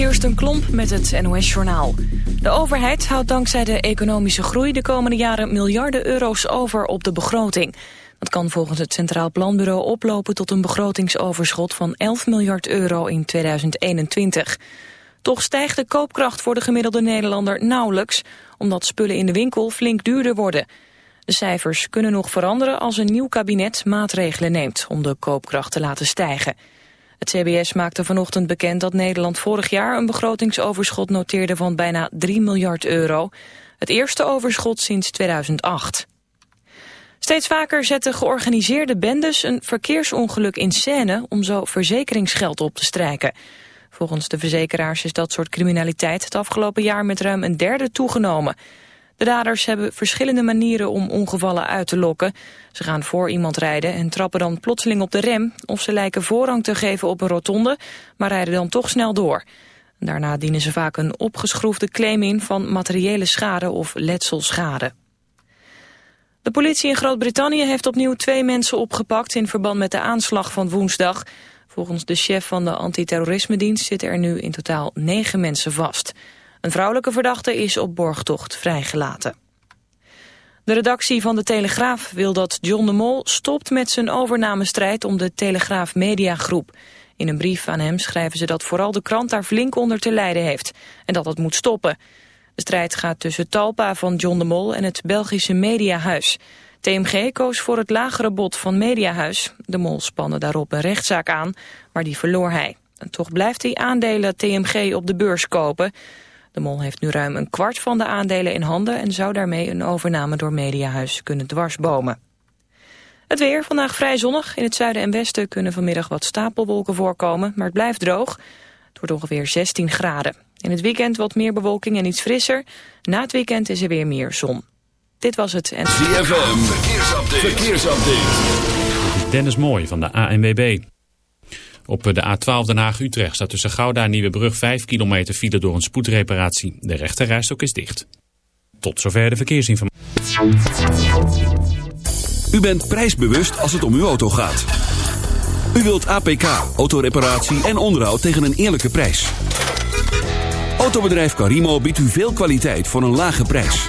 Kirsten Klomp met het NOS-journaal. De overheid houdt dankzij de economische groei de komende jaren miljarden euro's over op de begroting. Dat kan volgens het Centraal Planbureau oplopen tot een begrotingsoverschot van 11 miljard euro in 2021. Toch stijgt de koopkracht voor de gemiddelde Nederlander nauwelijks, omdat spullen in de winkel flink duurder worden. De cijfers kunnen nog veranderen als een nieuw kabinet maatregelen neemt om de koopkracht te laten stijgen. Het CBS maakte vanochtend bekend dat Nederland vorig jaar een begrotingsoverschot noteerde van bijna 3 miljard euro. Het eerste overschot sinds 2008. Steeds vaker zetten georganiseerde bendes een verkeersongeluk in scène om zo verzekeringsgeld op te strijken. Volgens de verzekeraars is dat soort criminaliteit het afgelopen jaar met ruim een derde toegenomen. De daders hebben verschillende manieren om ongevallen uit te lokken. Ze gaan voor iemand rijden en trappen dan plotseling op de rem... of ze lijken voorrang te geven op een rotonde, maar rijden dan toch snel door. Daarna dienen ze vaak een opgeschroefde claim in van materiële schade of letselschade. De politie in Groot-Brittannië heeft opnieuw twee mensen opgepakt... in verband met de aanslag van woensdag. Volgens de chef van de antiterrorisme-dienst zitten er nu in totaal negen mensen vast... Een vrouwelijke verdachte is op borgtocht vrijgelaten. De redactie van De Telegraaf wil dat John de Mol stopt met zijn overnamestrijd om de Telegraaf Mediagroep. In een brief aan hem schrijven ze dat vooral de krant daar flink onder te lijden heeft en dat dat moet stoppen. De strijd gaat tussen Talpa van John de Mol en het Belgische Mediahuis. TMG koos voor het lagere bod van Mediahuis. De Mol spande daarop een rechtszaak aan, maar die verloor hij. En toch blijft hij aandelen TMG op de beurs kopen. De Mol heeft nu ruim een kwart van de aandelen in handen... en zou daarmee een overname door Mediahuis kunnen dwarsbomen. Het weer, vandaag vrij zonnig. In het zuiden en westen kunnen vanmiddag wat stapelwolken voorkomen... maar het blijft droog. Het wordt ongeveer 16 graden. In het weekend wat meer bewolking en iets frisser. Na het weekend is er weer meer zon. Dit was het. En... ZFM, verkeersupdate. verkeersupdate. Dennis Mooi van de ANWB. Op de A12 Den Haag-Utrecht staat tussen Gouda en Nieuwebrug 5 kilometer file door een spoedreparatie. De rechterrijstok is dicht. Tot zover de verkeersinformatie. U bent prijsbewust als het om uw auto gaat. U wilt APK, autoreparatie en onderhoud tegen een eerlijke prijs. Autobedrijf Carimo biedt u veel kwaliteit voor een lage prijs.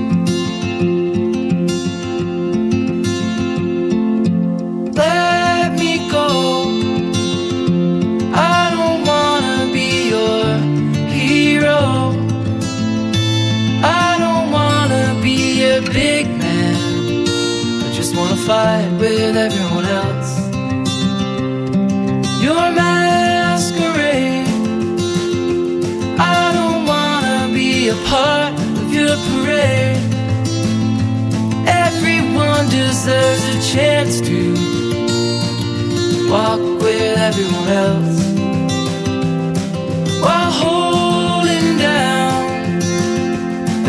Big man. I just wanna fight with everyone else. Your masquerade. I don't wanna be a part of your parade. Everyone deserves a chance to walk with everyone else while holding down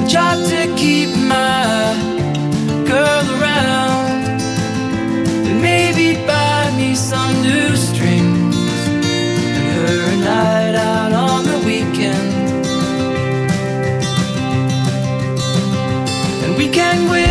a job to keep my and we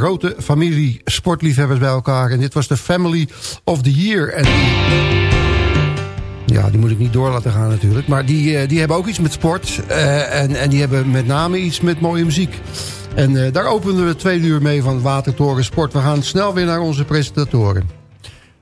grote familie sportliefhebbers bij elkaar. En dit was de Family of the Year. En ja, die moet ik niet door laten gaan natuurlijk. Maar die, eh, die hebben ook iets met sport. eh, en, en die hebben met name iets met mooie muziek. En eh, daar openen we twee uur mee van Watertoren Sport. We gaan snel weer naar onze presentatoren.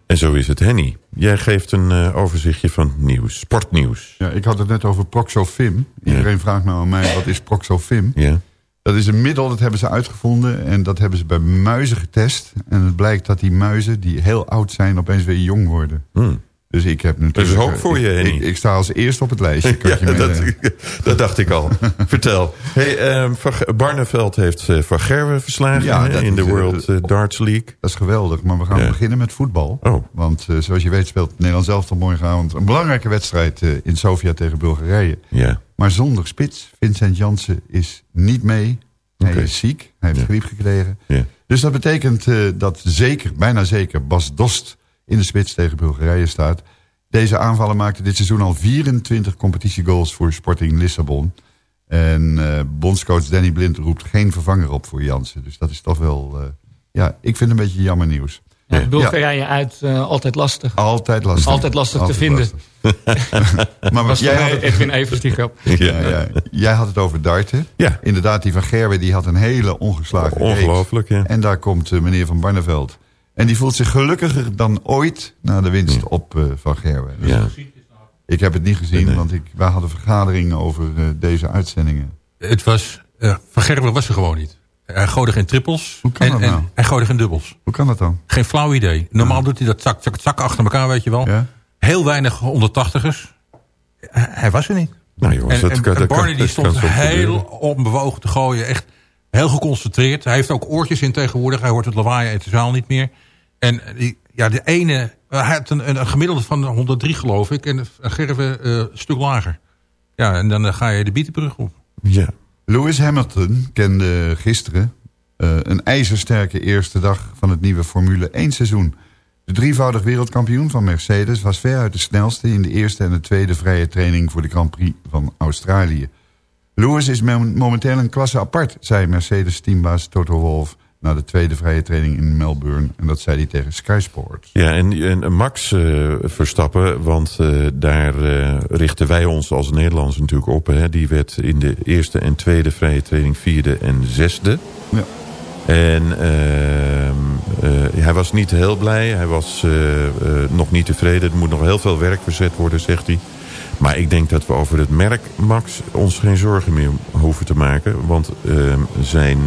En zo is het, Henny. Jij geeft een eh, overzichtje van nieuws, sportnieuws. Ja, ik had het net over Proxofim. Iedereen vraagt nou aan mij, wat is Proxofim? Ja. Dat is een middel, dat hebben ze uitgevonden. En dat hebben ze bij muizen getest. En het blijkt dat die muizen, die heel oud zijn, opeens weer jong worden. Hmm. Dus ik heb natuurlijk... Er is hoop voor je, ik, Henny. ik, ik sta als eerste op het lijstje. Ja, je dat, dat dacht ik al. Vertel. Hey, Ge- Barneveld heeft eh, Van Gerwen verslagen Ja, in de eh, World eh, Darts League. Dat is geweldig, maar we gaan Ja. beginnen met voetbal. Oh. Want eh, zoals je weet speelt Nederland zelf tot morgenavond... een belangrijke wedstrijd eh, in Sofia tegen Bulgarije. Ja. Maar zonder spits. Vincent Jansen is niet mee. Hij is ziek. Hij heeft Ja. griep gekregen. Ja. Dus dat betekent eh, dat zeker, bijna zeker, Bas Dost in de spits tegen Bulgarije staat. Deze aanvallen maakte dit seizoen al 24 competitiegoals voor Sporting Lissabon. En eh, bondscoach Danny Blind roept geen vervanger op voor Jansen. Dus dat is toch wel, eh, ja, ik vind het een beetje jammer nieuws. Ja, Bulgarije uit, eh, altijd lastig. Altijd lastig. Altijd lastig te vinden. lastig. maar Was jij had het, Edwin Evers die grap. ja, ja. jij had het over darten. Ja. Inderdaad, die van Gerwe die had een hele ongeslagen reeks. Ongelooflijk, ja. En daar komt eh, meneer Van Barneveld. En die voelt zich gelukkiger dan ooit na de winst op eh, Van Gerwen. Dus Ja. Ik heb het niet gezien, Nee. want ik, wij hadden vergaderingen over eh, deze uitzendingen. Het was, eh, Van Gerwen was er gewoon niet. Hij gooide geen trippels. Hoe kan en, dat en nou? hij gooide geen dubbels. Hoe kan dat dan? Geen flauw idee. Normaal doet hij dat zak, zak, zak achter elkaar, weet je wel. Ja? Heel weinig onder tachtigers. Hij, hij was er niet. Nou jongens, En, dat, en, kan- en dat kan- Barney die dat kan stond heel onbewogen te gooien. Echt heel geconcentreerd. Hij heeft ook oortjes in tegenwoordig. Hij hoort het lawaai uit de zaal niet meer. En die, ja, de ene... Hij had een, een, gemiddelde van 103 geloof ik. En Gerven eh, een stuk lager. Ja, en dan eh, ga je de Bietenbrug op. Ja. Lewis Hamilton kende gisteren eh, een ijzersterke eerste dag van het nieuwe Formule 1 seizoen. De drievoudig wereldkampioen van Mercedes was veruit de snelste in de eerste en de tweede vrije training voor de Grand Prix van Australië. Lewis is mom- momenteel een klasse apart, zei Mercedes-teambaas Toto Wolff na de tweede vrije training in Melbourne. En dat zei hij tegen Sky Sports. Ja, en, en Max eh, Verstappen, want eh, daar eh, richten wij ons als Nederlanders natuurlijk op. Hè. Die werd in de eerste en tweede vrije training vierde en zesde. Ja. En ehm, eh, hij was niet heel blij. Hij was nog niet tevreden. Er moet nog heel veel werk verzet worden, zegt hij. Maar ik denk dat we over het merk Max ons geen zorgen meer hoeven te maken. Want ehm, zijn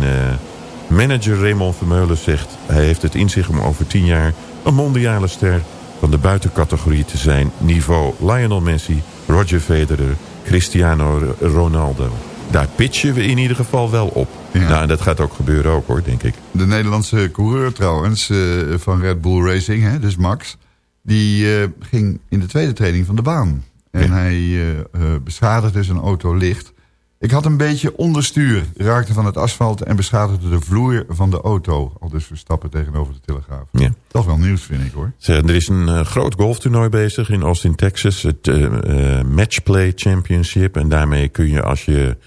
manager Raymond Vermeulen zegt... hij heeft het in zich om over tien jaar een mondiale ster van de buitencategorie te zijn. Niveau Lionel Messi, Roger Federer, Cristiano Ronaldo. Daar pitchen we in ieder geval wel op. Ja. Nou, en dat gaat ook gebeuren ook hoor, denk ik. De Nederlandse coureur trouwens eh, van Red Bull Racing, hè, dus Max... die eh, ging in de tweede training van de baan. En Ja. hij eh, beschadigde zijn auto licht. Ik had een beetje onderstuur, raakte van het asfalt... en beschadigde de vloer van de auto. Al dus Verstappen tegenover de Telegraaf. Ja. Toch wel nieuws, vind ik, hoor. Zeg, Er is een eh, groot golftoernooi bezig in Austin, Texas. Het eh, eh, Matchplay Championship. En daarmee kun je als je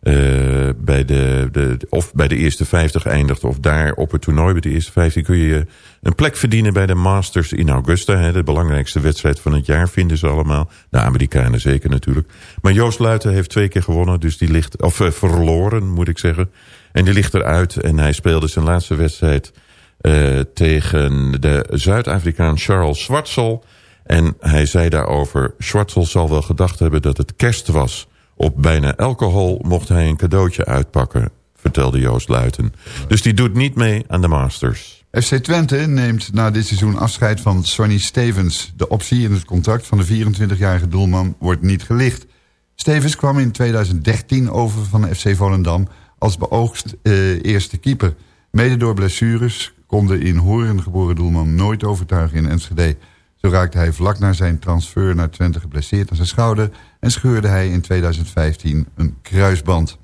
eh, bij, de, de, of bij de eerste 50 eindigt... of daar op het toernooi bij de eerste 15... kun je een plek verdienen bij de Masters in Augusta. Hè, de belangrijkste wedstrijd van het jaar vinden ze allemaal. De Amerikanen zeker natuurlijk. Maar Joost Luiten heeft twee keer gewonnen. Dus die ligt, of eh, verloren moet ik zeggen. En die ligt eruit. En hij speelde zijn laatste wedstrijd... eh, tegen de Zuid-Afrikaan Charles Schwartzel. En hij zei daarover... Schwartzel zal wel gedacht hebben dat het kerst was. Op bijna elke hol mocht hij een cadeautje uitpakken, vertelde Joost Luiten. Dus die doet niet mee aan de Masters. FC Twente neemt na dit seizoen afscheid van Sonny Stevens. De optie in het contract van de 24-jarige doelman wordt niet gelicht. Stevens kwam in 2013 over van FC Volendam als beoogst eh, eerste keeper. Mede door blessures kon de in Horen geboren doelman nooit overtuigen in Enschede. Zo raakte hij vlak na zijn transfer naar Twente geblesseerd aan zijn schouder... en scheurde hij in 2015 een kruisband.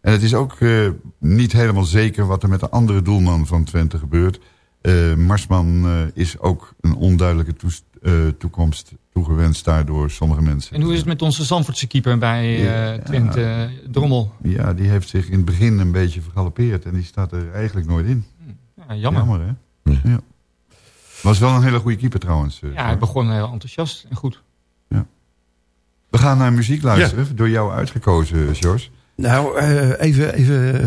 En het is ook eh, niet helemaal zeker wat er met de andere doelman van Twente gebeurt. Eh, Marsman eh, is ook een onduidelijke toest- eh, toekomst toegewenst daardoor sommige mensen. En hoe is het met onze Zandvoortse keeper bij uh, Twente, ja. Drommel? Ja, die heeft zich in het begin een beetje vergalopeerd. En die staat er eigenlijk nooit in. Ja, jammer. Jammer, hè? Ja. Was wel een hele goede keeper trouwens. ja, hij begon heel enthousiast en goed. Ja. We gaan naar muziek luisteren. Door jou uitgekozen, George. Nou, uh, even, even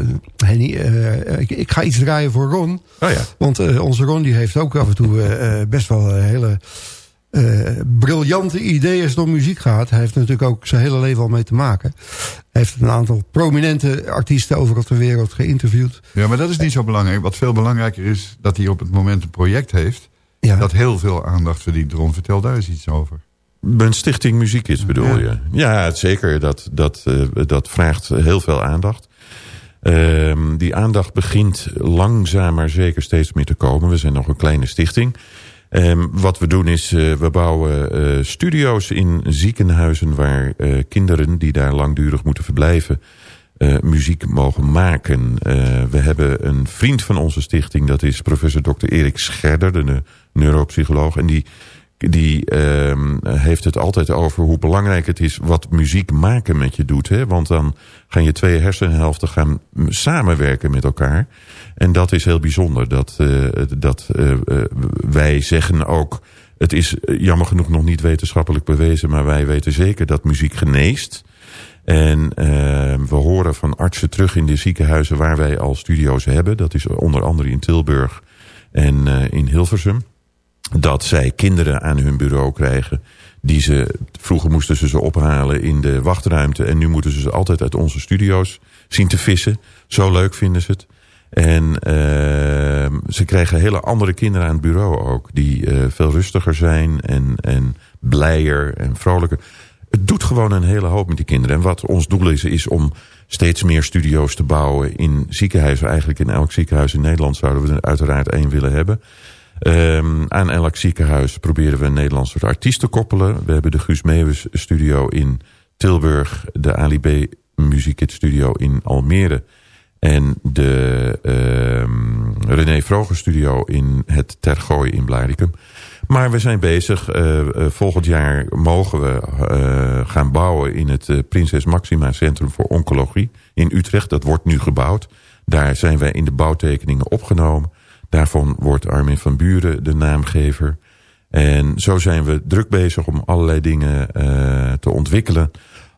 uh, Henny, uh, ik, ik, ga iets draaien voor Ron. Oh ja. Want onze Ron die heeft ook af en toe best wel hele briljante ideeën door muziek gehad. Hij heeft natuurlijk ook zijn hele leven al mee te maken. Hij heeft een aantal prominente artiesten overal ter wereld geïnterviewd. Ja, maar dat is niet zo belangrijk. Wat veel belangrijker is, dat hij op het moment een project heeft... Ja. dat heel veel aandacht verdient. Ron, vertel daar eens iets over. Een stichting muziek is, bedoel ja. je? Ja, zeker. Dat, dat, uh, dat vraagt heel veel aandacht. Uh, die aandacht begint langzaam maar zeker steeds meer te komen. We zijn nog een kleine stichting. Um, wat we doen is, uh, we bouwen uh, studio's in ziekenhuizen... waar kinderen die daar langdurig moeten verblijven... muziek mogen maken. we hebben een vriend van onze stichting... dat is professor Dr. Erik Scherder, de neuropsycholoog... en die die uh, heeft het altijd over hoe belangrijk het is wat muziek maken met je doet. Hè? Want dan gaan je twee hersenhelften gaan samenwerken met elkaar. En dat is heel bijzonder. Dat, uh, dat uh, wij zeggen ook, het is jammer genoeg nog niet wetenschappelijk bewezen... maar wij weten zeker dat muziek geneest. En we horen van artsen terug in de ziekenhuizen waar wij al studio's hebben. Dat is onder andere in Tilburg en in Hilversum dat zij kinderen aan hun bureau krijgen. Die ze, vroeger moesten ze ze ophalen in de wachtruimte. En nu moeten ze ze altijd uit onze studio's zien te vissen. Zo leuk vinden ze het. En uh, ze krijgen hele andere kinderen aan het bureau ook. Die uh, veel rustiger zijn en, en blijer en vrolijker. Het doet gewoon een hele hoop met die kinderen. En wat ons doel is, is om steeds meer studio's te bouwen in ziekenhuizen. Eigenlijk in elk ziekenhuis in Nederland zouden we er uiteraard één willen hebben. Um, aan elk ziekenhuis proberen we een Nederlands soort artiest te koppelen. We hebben de Guus Meeuwis studio in Tilburg. De Ali Music Studio in Almere. En de um, René Vroger studio in het Tergooi in Blaricum. Maar we zijn bezig. Uh, uh, volgend jaar mogen we uh, gaan bouwen in het Prinses Maxima Centrum voor Oncologie in Utrecht. Dat wordt nu gebouwd. Daar zijn wij in de bouwtekeningen opgenomen. Daarvan wordt Armin van Buren de naamgever. En zo zijn we druk bezig om allerlei dingen uh, te ontwikkelen.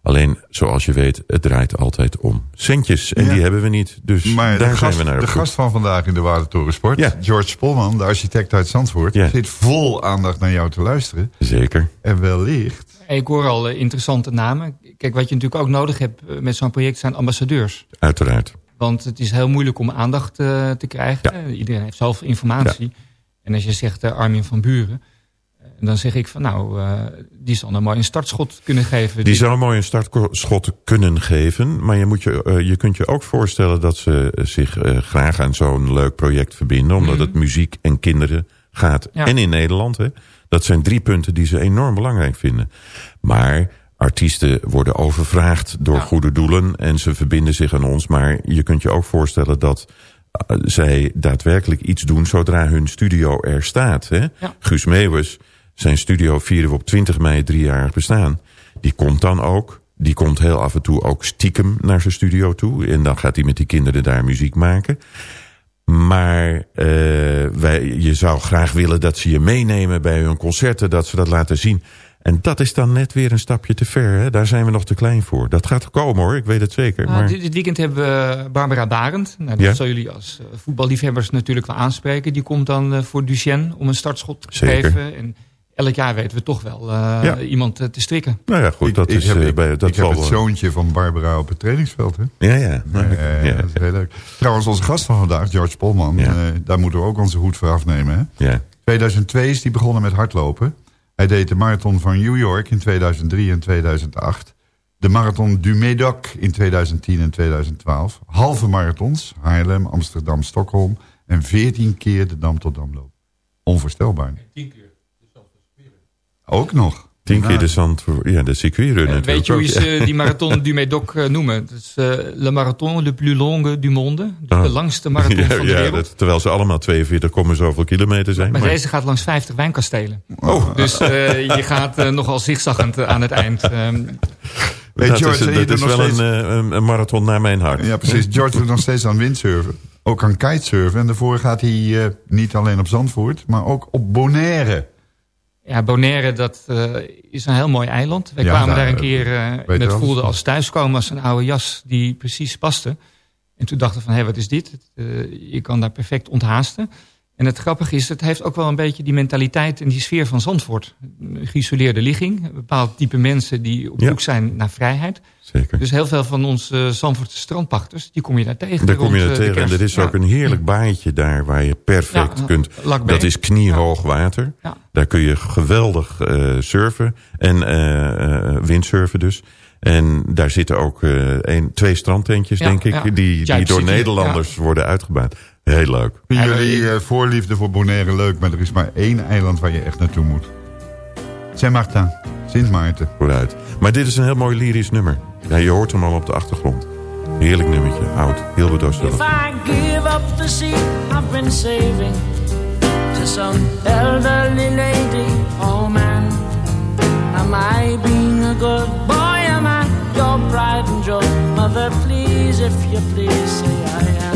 Alleen, zoals je weet, het draait altijd om centjes. En ja. die hebben we niet. Dus maar daar zijn gast, we naar De gast van vandaag in de Watertorensport, ja. George Polman, de architect uit Zandvoort... Ja. zit vol aandacht naar jou te luisteren. Zeker. En wellicht... Ik hoor al uh, interessante namen. Kijk, wat je natuurlijk ook nodig hebt uh, met zo'n project zijn ambassadeurs. Uiteraard. Want het is heel moeilijk om aandacht uh, te krijgen. Iedereen heeft zelf informatie. En als je zegt uh, Armin van Buren... Uh, dan zeg ik van nou, die zal nou mooi een startschot kunnen geven. Die, die zou mooi een startschot kunnen geven. Maar je, moet je, je kunt je ook voorstellen dat ze zich graag aan zo'n leuk project verbinden. Omdat mm. het muziek en kinderen gaat. Ja. En in Nederland. Hè. Dat zijn drie punten die ze enorm belangrijk vinden. Maar artiesten worden overvraagd door ja. goede doelen en ze verbinden zich aan ons. Maar je kunt je ook voorstellen dat uh, zij daadwerkelijk iets doen zodra hun studio er staat. Hè? Ja. Guus Meeuwis, zijn studio vieren we op 20 mei driejarig bestaan. Die komt dan ook. Die komt heel af en toe ook stiekem naar zijn studio toe. En dan gaat hij met die kinderen daar muziek maken. Maar uh, wij, je zou graag willen dat ze je meenemen bij hun concerten. Dat ze dat laten zien. En dat is dan net weer een stapje te ver. Hè? Daar zijn we nog te klein voor. Dat gaat komen hoor, ik weet het zeker. Nou, maar... dit, dit, weekend hebben we Barbara Barend. Nou, dat ja? zal jullie als uh, voetballiefhebbers natuurlijk wel aanspreken. Die komt dan uh, voor Duchenne om een startschot te zeker. geven. En elk jaar weten we toch wel uh, ja. iemand te strikken. Nou ja, goed. Dat ik, is, ik heb, ik, bij, dat ik heb het zoontje van Barbara op het trainingsveld. Hè? Ja, ja. ja, ja. Dat is heel leuk. Trouwens, onze gast van vandaag, George Polman. daar moeten we ook onze hoed voor afnemen. Hè? Ja. 2002 is die begonnen met hardlopen. Hij deed de marathon van New York in 2003 en 2008. De marathon du Médoc in 2010 en 2012. Halve marathons, Haarlem, Amsterdam, Stockholm. En 14 keer de Dam tot Damloop. Onvoorstelbaar. En 10 keer. Ook nog. Tien keer de zand ja, de circuitrun Eh, weet je hoe ze die marathon du Médoc eh, noemen? Dat is eh, le marathon le plus longue du monde. Dus Ah. de langste marathon ja, van de ja, wereld. dat- terwijl ze allemaal 42, komma zoveel kilometer zijn. Maar maar- deze gaat langs 50 wijnkastelen. Oh. Dus eh, je gaat nogal zigzaggend aan het eind. Ehm, dat George, is, dat is nog wel steeds- een, een, marathon naar mijn hart. Ja, precies. George doet nog steeds aan windsurfen. Ook aan kitesurfen. En daarvoor gaat hij niet alleen op Zandvoort, maar ook op Bonaire. Ja, Bonaire, dat eh, is een heel mooi eiland. Wij Ja, kwamen daar, daar een eh, keer eh, en je het voelde als thuiskomen als een oude jas die precies paste. En toen dachten we van, hé, wat is dit? Eh, je kan daar perfect onthaasten. En het grappige is, het heeft ook wel een beetje die mentaliteit en die sfeer van Zandvoort. Een geïsoleerde ligging, een bepaald type mensen die op Ja. zoek zijn naar vrijheid. Zeker. Dus heel veel van onze Zandvoortse strandpachters, die kom je daar tegen. Daar kom je er eh, tegen. En er is Ja. ook een heerlijk baaitje daar waar je perfect Ja, kunt. Dat is kniehoog water. Daar kun je geweldig eh, surfen. En eh, windsurfen dus. En daar zitten ook eh, een, twee strandtentjes, denk ik. Die, die door Nederlanders worden uitgebaat. Heel leuk. Vinden jullie eh, voorliefde voor Bonaire leuk, maar er is maar één eiland waar je echt naartoe moet. Saint-Martin, Sint Maarten. Vooruit. Maar dit is een heel mooi lyrisch nummer. Ja, je hoort hem al op de achtergrond. Heerlijk nummertje. Oud. Hilbert If O'Sullivan. I give up the seat I've been saving to some elderly lady, oh man, am I being a good boy? Am I your pride and joy? Mother, please, if you please, say I am.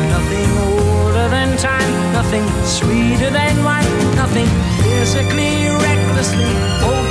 nothing sweeter than wine, nothing physically, recklessly, hopelessly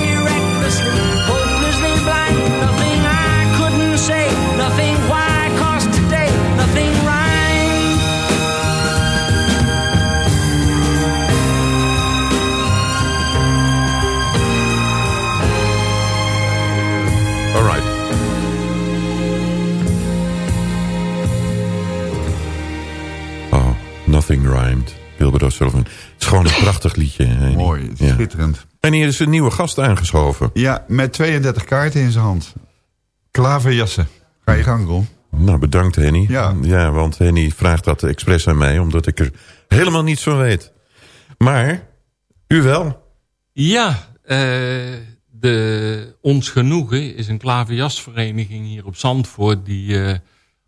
nothing I couldn't say, nothing why, cause today, nothing rhyme. All right. Oh, Nothing Rhymed. Gilbert O'Sullivan. Het is gewoon een prachtig liedje. Mooi, Ja. schitterend. En hier is een nieuwe gast aangeschoven. Ja, met 32 kaarten in zijn hand. Klaverjassen. Ga je gang, Ron. Nou, bedankt Henny. Ja. ja, want Henny vraagt dat expres aan mij, omdat ik er helemaal niets van weet. Maar, u wel? Ja, eh, de Ons Genoegen is een klaverjasvereniging hier op Zandvoort... die eh,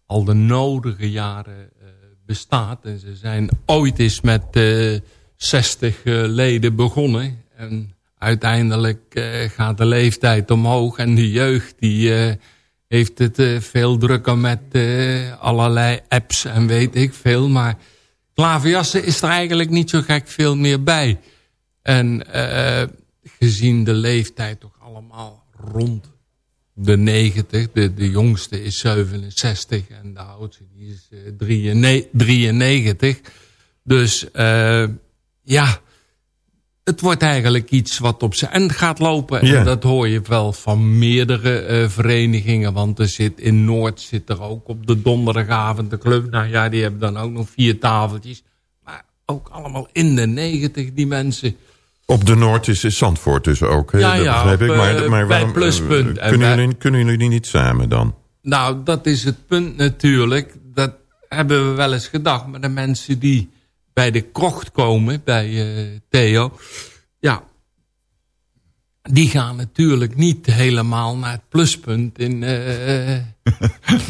al de nodige jaren eh, bestaat. En ze zijn ooit eens met eh 60 leden begonnen. En uiteindelijk eh, gaat de leeftijd omhoog. En de jeugd die eh, heeft het eh, veel drukker met allerlei apps en weet ik veel. Maar klaverjassen is er eigenlijk niet zo gek veel meer bij. En gezien de leeftijd toch allemaal rond de 90. De, de jongste is 67 en de oudste die is 93. Dus ja het wordt eigenlijk iets wat op zijn end gaat lopen. En dat hoor je wel van meerdere uh, verenigingen. Want er zit in Noord zit er ook op de donderdagavond de club. Nou ja, die hebben dan ook nog vier tafeltjes. Maar ook allemaal in de negentig die mensen. Op de Noord is, is Zandvoort dus ook. Ja, ja, dat ik. Maar, uh, maar waarom, pluspunt. Uh, kunnen, jullie, kunnen jullie niet samen dan? Nou, dat is het punt natuurlijk. Dat hebben we wel eens gedacht. Maar de mensen die bij de krocht komen, bij uh, Theo... Ja, die gaan natuurlijk niet helemaal naar het pluspunt in, uh,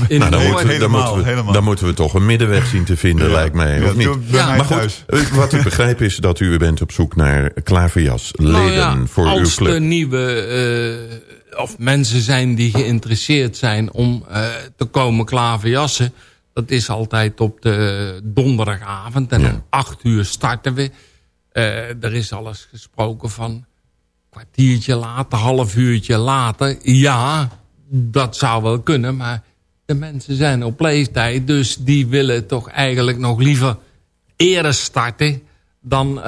in nou, dan, moeten we, dan, moeten we, dan, moeten we, toch een middenweg zien te vinden, ja. lijkt mij. Of niet? Ja. Maar goed, wat ik begrijp is dat u bent op zoek naar klaverjasleden nou ja, voor uw club. Als er nieuwe uh, of mensen zijn die geïnteresseerd zijn om uh, te komen klaverjassen dat is altijd op de donderdagavond. En om acht uur starten we. Uh, er is alles gesproken van een kwartiertje later, half uurtje later. Ja, dat zou wel kunnen, maar de mensen zijn op leeftijd. Dus die willen toch eigenlijk nog liever eerder starten dan uh,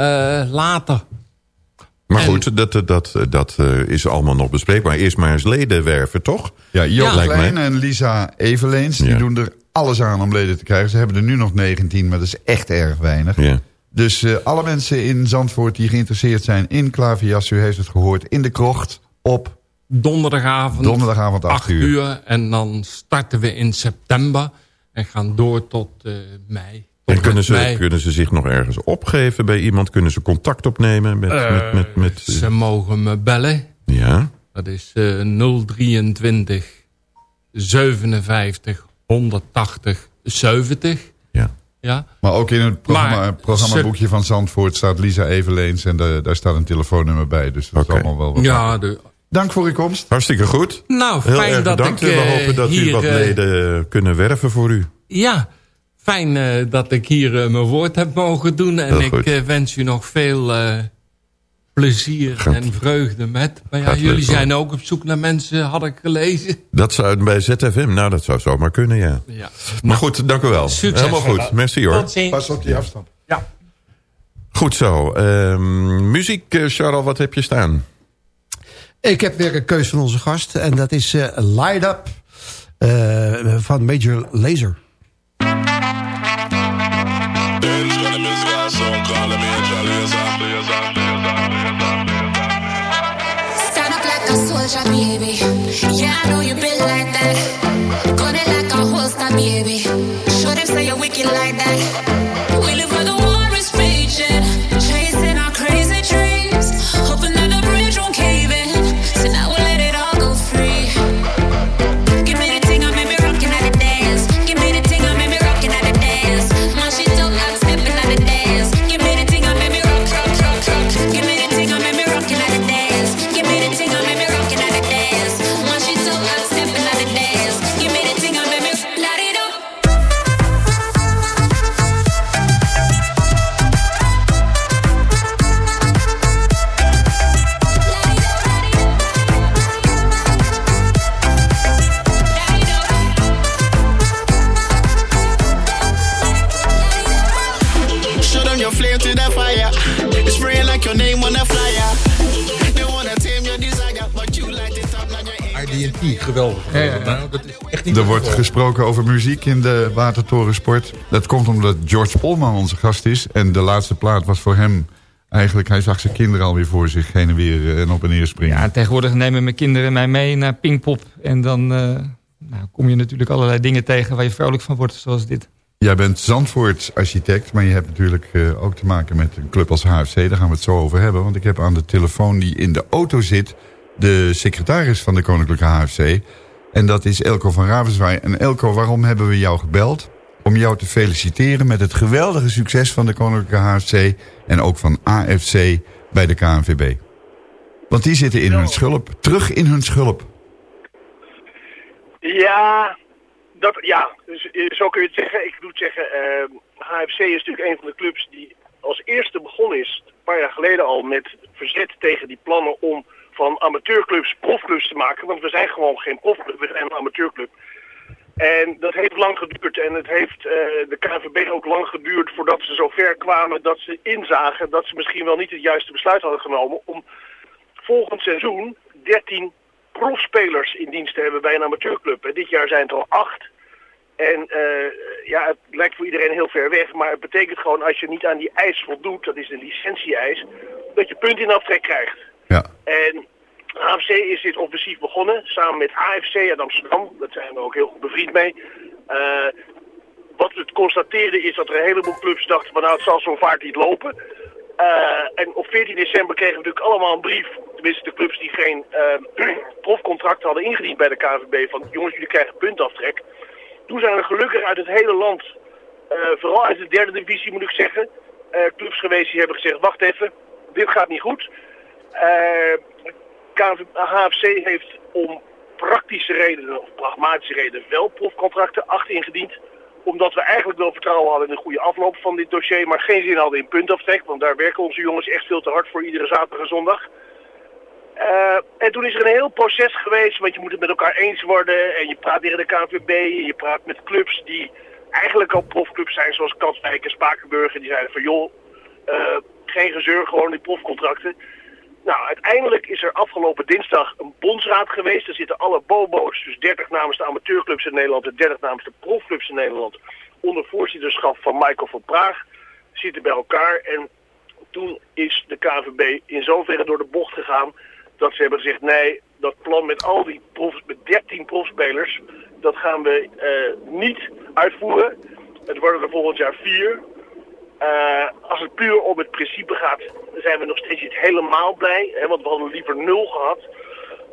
later. Maar en, goed, dat, dat, dat uh, is allemaal nog bespreekbaar. Eerst maar eens leden werven, toch? Ja, Joop ja. Klein en Lisa Eveleens, die doen er alles aan om leden te krijgen. Ze hebben er nu nog 19, maar dat is echt erg weinig. Ja. Dus uh, alle mensen in Zandvoort die geïnteresseerd zijn in klaverjas... u heeft het gehoord, in de krocht op... Donderdagavond, Donderdagavond 8 uur. uur. En dan starten we in september en gaan door tot uh, mei. En kunnen ze, kunnen ze zich nog ergens opgeven bij iemand? Kunnen ze contact opnemen met... Uh, met, met, met ze mogen me bellen. Ja. Dat is 023 57 180 70. Ja. Ja. Maar ook in het programma, programmaboekje van Zandvoort staat Lisa Eveleens. En de, daar staat een telefoonnummer bij. Dus dat okay. is allemaal wel wat. Ja, de, Dank voor uw komst. Hartstikke goed. Nou, Heel fijn erg dat bedankt. ik We hopen dat hier, u wat leden kunnen werven voor u. Ja, fijn uh, dat ik hier uh, mijn woord heb mogen doen. En Heel ik uh, wens u nog veel plezier Gaat. en vreugde met. Maar ja, Gaat jullie leuk, zijn ook op zoek naar mensen, had ik gelezen. Dat zou bij ZFM, nou dat zou zomaar kunnen, ja. Ja. Maar goed, dank u wel. Succes. Helemaal goed, merci hoor. Tot ziens. Pas op die afstand. Ja. Goed zo. Um, muziek, uh, Charles, wat heb je staan? Ik heb weer een keus van onze gast. En dat is uh, Light Up uh, van Major Lazer. Stand like that. Er wordt gesproken over muziek in de Watertorensport. Dat komt omdat George Polman onze gast is. En de laatste plaat was voor hem eigenlijk... Hij zag zijn kinderen alweer voor zich heen en weer eh, en op en neer springen. Ja, tegenwoordig nemen mijn kinderen mij mee naar Pinkpop. En dan eh, nou, kom je natuurlijk allerlei dingen tegen waar je vrolijk van wordt, zoals dit. Jij bent Zandvoorts architect, maar je hebt natuurlijk eh, ook te maken met een club als HFC. Daar gaan we het zo over hebben. Want ik heb aan de telefoon die in de auto zit... de secretaris van de Koninklijke HFC. En dat is Elko van Ravenswaai. En Elko, waarom hebben we jou gebeld? om jou te feliciteren met het geweldige succes van de Koninklijke HFC en ook van AFC bij de KNVB. Want die zitten in hun schulp, terug in hun schulp. Ja, dat, ja dus, eh, zo kun je het zeggen. Ik moet zeggen, eh, HFC is natuurlijk een van de clubs die als eerste begonnen is, een paar jaar geleden al, met verzet tegen die plannen om van amateurclubs profclubs te maken. Want we zijn gewoon geen profclub, we zijn een amateurclub. En dat heeft lang geduurd. En het heeft eh, de KNVB ook lang geduurd voordat ze zo ver kwamen dat ze inzagen dat ze misschien wel niet het juiste besluit hadden genomen om volgend seizoen 13 profspelers in dienst te hebben bij een amateurclub. En dit jaar zijn het al acht. En eh, ja, het lijkt voor iedereen heel ver weg, maar het betekent gewoon als je niet aan die eis voldoet, dat is een licentie-eis, dat je punt in aftrek krijgt. Ja. En AFC is dit offensief begonnen, samen met AFC uit Amsterdam. Daar zijn we ook heel goed bevriend mee. Eh, wat we constateerden is dat er een heleboel clubs dachten van nou het zal zo'n vaart niet lopen. Eh, en op 14 december kregen we natuurlijk allemaal een brief, tenminste de clubs die geen uh, profcontract hadden ingediend bij de KNVB, van jongens jullie krijgen puntaftrek. Toen zijn er gelukkig uit het hele land, eh, vooral uit de derde divisie moet ik zeggen, eh, clubs geweest die hebben gezegd wacht even, dit gaat niet goed. Eh HFC heeft om praktische redenen of pragmatische redenen wel profcontracten acht ingediend. Omdat we eigenlijk wel vertrouwen hadden in een goede afloop van dit dossier, maar geen zin hadden in puntaftrek. Want daar werken onze jongens echt veel te hard voor iedere zaterdag en zondag. Eh, en toen is er een heel proces geweest, want je moet het met elkaar eens worden. En je praat tegen de KNVB, en je praat met clubs die eigenlijk al profclubs zijn, zoals Kanswijk en Spakenburg. En die zeiden van joh, eh, geen gezeur, gewoon die profcontracten. Nou, uiteindelijk is er afgelopen dinsdag een bondsraad geweest. Er zitten alle bobo's, dus 30 namens de amateurclubs in Nederland en 30 namens de profclubs in Nederland, onder voorzitterschap van Michael van Praag, zitten bij elkaar. En toen is de KNVB in zoverre door de bocht gegaan dat ze hebben gezegd, nee, dat plan met al die profs, met 13 profspelers, dat gaan we eh, niet uitvoeren. Het worden er volgend jaar vier. Eh, als het puur om het principe gaat, zijn we nog steeds niet helemaal blij. Hè, want we hadden liever nul gehad.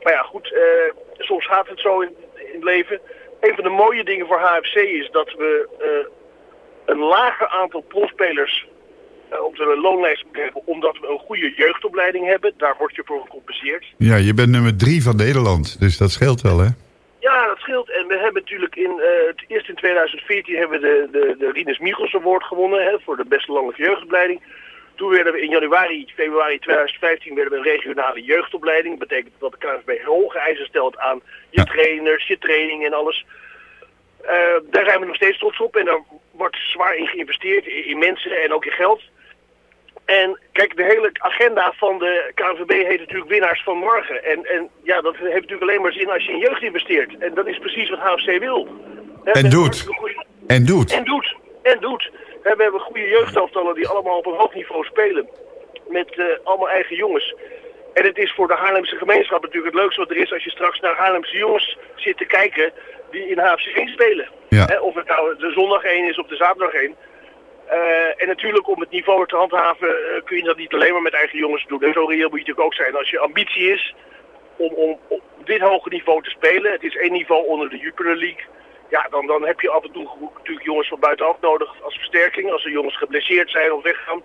Maar ja, goed, eh, soms gaat het zo in, in het leven. Een van de mooie dingen voor HFC is dat we eh, een lager aantal profspelers op de loonlijst moeten hebben. Omdat we een goede jeugdopleiding hebben. Daar word je voor gecompenseerd. Ja, je bent nummer drie van Nederland, dus dat scheelt wel, hè? Ja, dat scheelt. En we hebben natuurlijk in, het eerst in 2014 hebben we de, de, de Rinus Michels Award gewonnen hè, voor de beste landelijke jeugdopleiding. Toen werden we in januari, februari 2015 werden we een regionale jeugdopleiding. Dat betekent dat de KNVB hoge eisen stelt aan je trainers, je training en alles. Eh, daar zijn we nog steeds trots op en daar wordt zwaar in geïnvesteerd, in, in mensen en ook in geld. En kijk, de hele agenda van de KNVB heet natuurlijk winnaars van morgen. En, en ja, dat heeft natuurlijk alleen maar zin als je in jeugd investeert. En dat is precies wat HFC wil. En doet. goede- En doet. En doet. En doet. We hebben goede jeugdaftallen die allemaal op een hoog niveau spelen. Met eh, allemaal eigen jongens. En het is voor de Haarlemse gemeenschap natuurlijk het leukste wat er is... als je straks naar Haarlemse jongens zit te kijken die in HFC 1 spelen. Ja. Of het nou de zondag 1 is of de zaterdag 1. Eh, en natuurlijk om het niveau te handhaven eh, kun je dat niet alleen maar met eigen jongens doen. En zo reëel moet je natuurlijk ook zijn als je ambitie is om, om op dit hoge niveau te spelen. Het is één niveau onder de Jupiler League. Ja, dan, dan heb je af en toe natuurlijk jongens van buitenaf nodig als versterking. Als er jongens geblesseerd zijn of weggaan.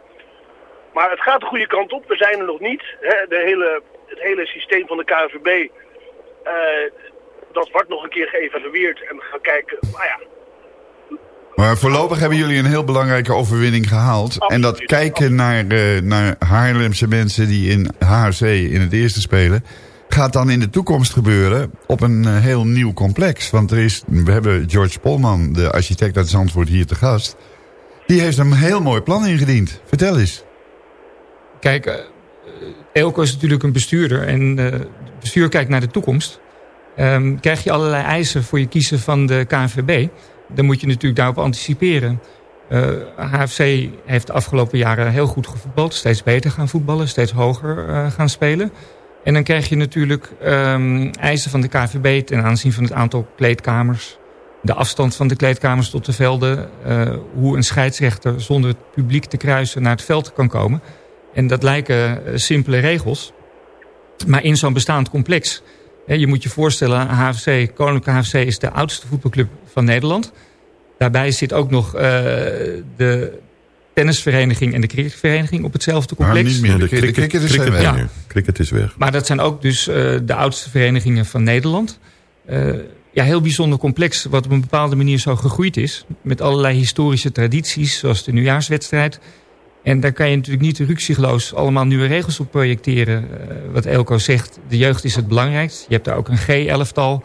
Maar het gaat de goede kant op. We zijn er nog niet. Hè. De hele, het hele systeem van de KNVB, eh, dat wordt nog een keer geëvalueerd. En we gaan kijken, nou ja, Maar voorlopig hebben jullie een heel belangrijke overwinning gehaald. En dat kijken naar, eh, naar Haarlemse mensen die in HRC in het eerste spelen... gaat dan in de toekomst gebeuren op een eh, heel nieuw complex. Want er is, we hebben George Polman, de architect uit Zandvoort, hier te gast. Die heeft een heel mooi plan ingediend. Vertel eens. Kijk, eh, Elko is natuurlijk een bestuurder en eh, het bestuur kijkt naar de toekomst. Ehm, krijg je allerlei eisen voor je kiezen van de KNVB, dan moet je natuurlijk daarop anticiperen. Eh, HFC heeft de afgelopen jaren heel goed gevoetbald, steeds beter gaan voetballen, steeds hoger eh, gaan spelen. En dan krijg je natuurlijk ehm, eisen van de KNVB ten aanzien van het aantal kleedkamers, de afstand van de kleedkamers tot de velden, eh, hoe een scheidsrechter zonder het publiek te kruisen naar het veld kan komen. En dat lijken eh, simpele regels. Maar in zo'n bestaand complex. Hè, je moet je voorstellen, HFC, Koninklijke HFC is de oudste voetbalclub van Nederland. Daarbij zit ook nog eh, de tennisvereniging en de cricketvereniging op hetzelfde complex. Maar niet meer. De cricket- cricket is cricket weg nu. Cricket is weg. Maar dat zijn ook dus eh, de oudste verenigingen van Nederland. Eh, ja, heel bijzonder complex wat op een bepaalde manier zo gegroeid is. Met allerlei historische tradities, zoals de nieuwjaarswedstrijd. En daar kan je natuurlijk niet ruksigloos allemaal nieuwe regels op projecteren. Eh, wat Elko zegt, de jeugd is het belangrijkst. Je hebt daar ook een G-elftal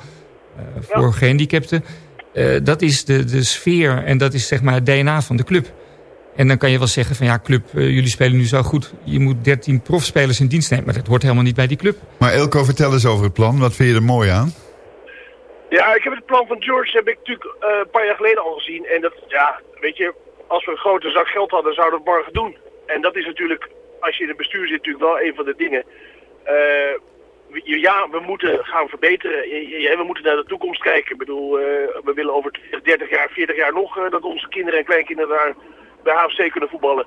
eh, voor gehandicapten. Eh, dat is de, de sfeer en dat is zeg maar het DNA van de club. En dan kan je wel zeggen van ja, club, eh, jullie spelen nu zo goed. Je moet 13 profspelers in dienst nemen. Maar dat hoort helemaal niet bij die club. Maar Elko, vertel eens over het plan. Wat vind je er mooi aan? Ja, ik heb het plan van George heb ik natuurlijk eh, een paar jaar geleden al gezien. En dat, ja, weet je, als we een grote zak geld hadden, zouden we het morgen doen. En dat is natuurlijk, als je in het bestuur zit, natuurlijk wel een van de dingen. Eh, ja, we moeten gaan verbeteren. We moeten naar de toekomst kijken. Ik bedoel, eh, we willen over 20, 30 jaar, 40 jaar nog eh, dat onze kinderen en kleinkinderen daar bij HFC kunnen voetballen.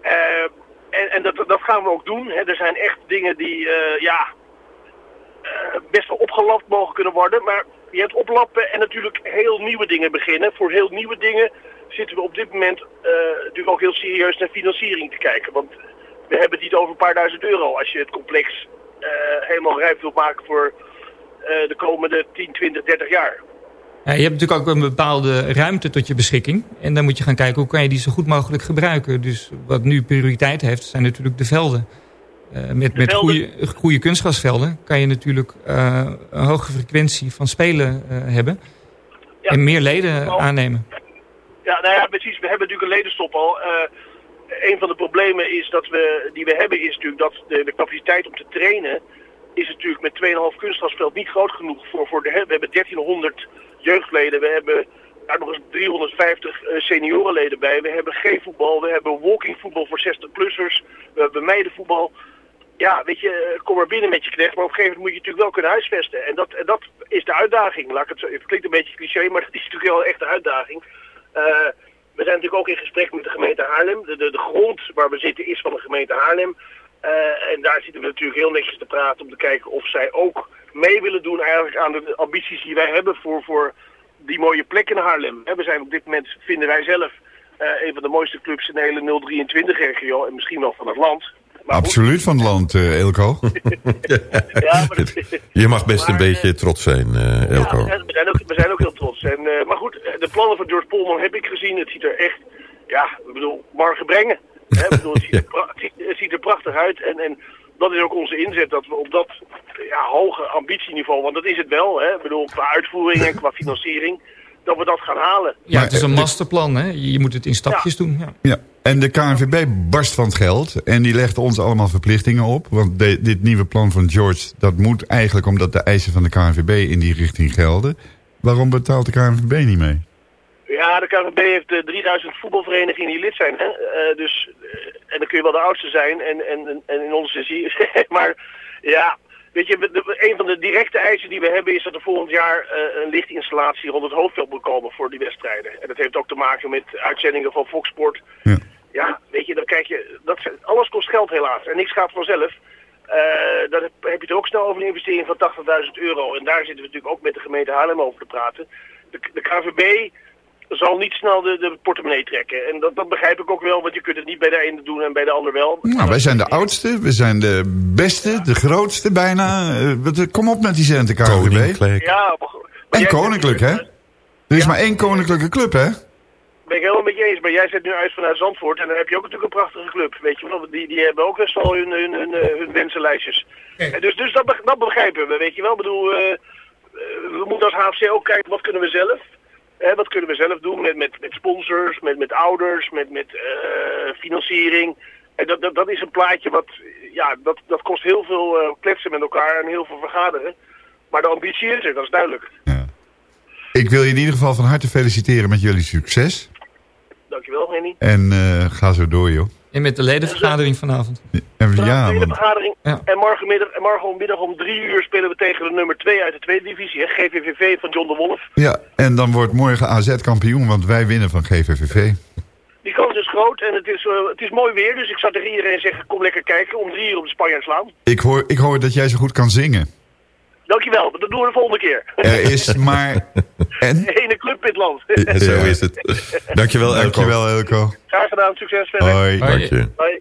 Eh, en en dat, dat gaan we ook doen. Hè. Er zijn echt dingen die, ja, best wel opgelapt mogen kunnen worden. Maar je hebt oplappen en natuurlijk heel nieuwe dingen beginnen. Voor heel nieuwe dingen zitten we op dit moment natuurlijk ook heel serieus naar financiering te kijken. Want we hebben het niet over een paar duizend euro als je het complex helemaal rijp wilt maken voor eh, de komende 10, 20, 30 jaar. Ja, je hebt natuurlijk ook een bepaalde ruimte tot je beschikking. En dan moet je gaan kijken hoe kan je die zo goed mogelijk gebruiken. Dus wat nu prioriteit heeft, zijn natuurlijk de velden. Eh, met met goede, goede kunstgrasvelden kan je natuurlijk eh, een hoge frequentie van spelen eh, hebben. En meer leden aannemen. Ja, nou ja, precies. We hebben natuurlijk een ledenstop al. Een van de problemen is dat we, die we hebben is natuurlijk dat de, capaciteit om te trainen is natuurlijk met 2,5 kunstgrasveld niet groot genoeg. Voor, voor we hebben 1300 jeugdleden, we hebben daar nog eens 350 eh, seniorenleden bij. We hebben G-voetbal, we hebben walkingvoetbal voor 60-plussers, we hebben meidenvoetbal. Ja, weet je, eh, kom maar binnen met je knecht, maar op een gegeven moment moet je natuurlijk wel kunnen huisvesten. En dat, en dat is de uitdaging. Laat ik het, zo, klinkt een beetje cliché, maar dat is natuurlijk wel echt de uitdaging. Eh, we zijn natuurlijk ook in gesprek met de gemeente Haarlem. De, de, de grond waar we zitten is van de gemeente Haarlem. Eh, en daar zitten we natuurlijk heel netjes te praten om te kijken of zij ook mee willen doen eigenlijk aan de ambities die wij hebben voor, voor die mooie plek in Haarlem. We zijn op dit moment, vinden wij zelf, eh, een van de mooiste clubs in de hele 023-regio en misschien wel van het land. Absoluut van het land, eh, Elko. Je mag best een beetje trots zijn, Elko. Ja, de plannen van George Polman heb ik gezien. Het ziet er echt, ja, ik bedoel, morgen brengen. Hè? Ik bedoel, het, ziet er pra- het ziet- het ziet er prachtig uit. En, en dat is ook onze inzet, dat we op dat ja, hoge ambitieniveau, want dat is het wel, hè? Ik bedoel, qua uitvoering en qua financiering, dat we dat gaan halen. Ja, het is een masterplan. Hè? Je moet het in stapjes doen. Ja. Ja, en de KNVB barst van het geld. En die legt ons allemaal verplichtingen op. Want de- dit nieuwe plan van George, dat moet eigenlijk omdat de eisen van de KNVB in die richting gelden. Waarom betaalt de KNVB niet mee? Ja, de KNVB heeft eh, 3000 voetbalverenigingen die lid zijn. Hè? Eh, dus, eh, en dan kun je wel de oudste zijn en, en, en in onze zin. maar ja, weet je, de- een van de directe eisen die we hebben is dat er volgend jaar eh, een lichtinstallatie rond het hoofdveld moet komen voor die wedstrijden. En dat heeft ook te maken met uitzendingen van Fox Sport. Ja, weet je, dan kijk je, dat, alles kost geld helaas en niks gaat vanzelf. Eh dan heb, je er ook snel over een investering van 80.000 euro. En daar zitten we natuurlijk ook met de gemeente Haarlem over te praten. De, de KVB zal niet snel de, de portemonnee trekken. En dat, dat begrijp ik ook wel, want je kunt het niet bij de ene doen en bij de ander wel. Nou, wij zijn de oudste, we zijn de beste, de grootste bijna. Eh, wat- kom op met die centen, KNVB. Ja, En koninklijk, hè? Er is maar één koninklijke club, hè? Ben ik helemaal met je eens, maar jij zet nu uit vanuit Zandvoort en dan heb je ook natuurlijk een prachtige club, weet je wel. Die, die hebben ook best wel hun, hun, hun, eh, hun wensenlijstjes. En Dus, dus dat, dat begrijpen we, weet je wel. Ik bedoel, eh, eh, we moeten als HFC ook kijken, wat kunnen we zelf? Hè, wat kunnen we zelf doen met, met, met sponsors, met, met ouders, met, met eh, financiering. En dat, dat, dat is een plaatje wat, ja, dat, dat kost heel veel eh, kletsen met elkaar en heel veel vergaderen. Maar de ambitie is er, dat is duidelijk. Ik wil je in ieder geval van harte feliciteren met jullie succes. Dankjewel, Henny. En eh, ga zo door, joh. En met de ledenvergadering vanavond. En, ja. En morgenmiddag, en morgenmiddag om drie uur spelen we tegen de nummer 2 uit de tweede divisie. Hè, GVVV van John de Wolf. ja, en dan wordt morgen AZ kampioen, want wij winnen van GVVV. Die kans is groot en het is, eh, het is mooi weer. Dus ik zou tegen iedereen zeggen, kom lekker kijken. Om drie uur op de Spanjaard slaan. Ik hoor, ik hoor dat jij zo goed kan zingen. Dankjewel, dat doen we de volgende keer. Er is maar... En? De ene club in het land. Ja, zo is het. Dankjewel, Elko. Dankjewel, Elko. Graag gedaan, succes verder. Hoi. Dank je. Hoi.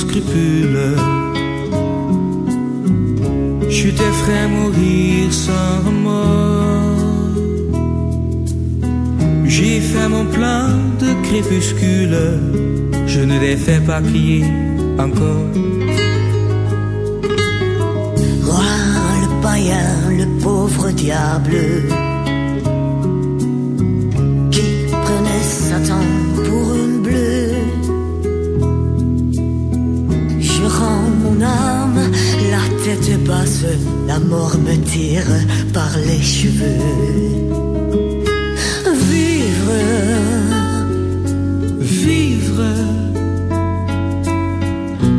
Sans scrupule, je t'ai fait mourir sans remords. J'ai fait mon plein de crépuscule, je ne les fais pas crier encore. Roi, le païen, le pauvre diable la mort me tire par les cheveux. Vivre, Vivre,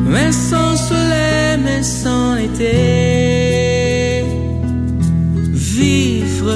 mais sans soleil, mais sans été. Vivre,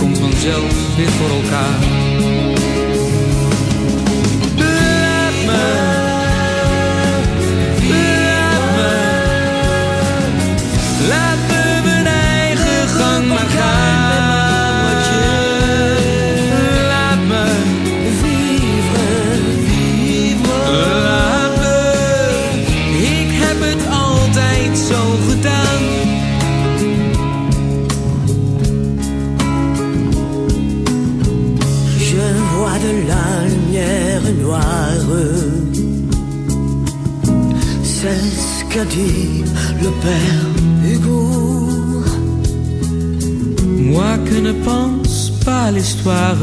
Komt vanzelf weer voor elkaar. Qu'a dit le père Hugo. Moi que ne pense pas à l'histoire,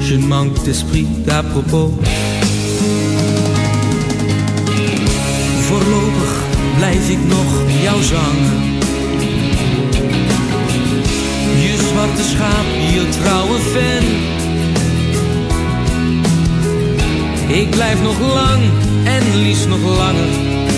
je ne manque d'esprit d'à propos. Voorlopig blijf ik nog jou zangen. Je zwarte schaap, je trouwe fan. Ik blijf nog lang en liefst nog langer,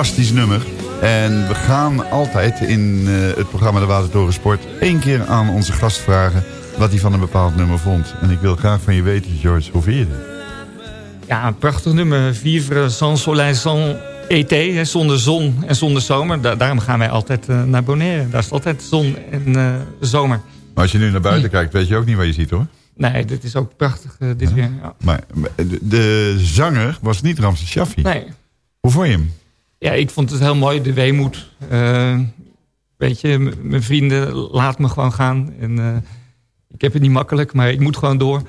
Fantastisch nummer. En we gaan altijd in eh, het programma De Watertoren Sport... één keer aan onze gast vragen wat hij van een bepaald nummer vond. En ik wil graag van je weten, George, hoe vind je het? Ja, een prachtig nummer. Vivre sans soleil, sans été. hè, Zonder zon en zonder zomer. Da- daarom gaan wij altijd eh, naar Bonaire. Daar is altijd zon en eh, zomer. Maar als je nu naar buiten kijkt, weet je ook niet wat je ziet, hoor. Nee, dit is ook prachtig dit weer. Ja. Maar de, de zanger was niet Ramses Shaffi. Nee. Hoe vond je hem? Ja, ik vond het heel mooi, de weemoed. Eh, weet je, mijn vrienden, laat me gewoon gaan. En, eh, ik heb het niet makkelijk, maar ik moet gewoon door.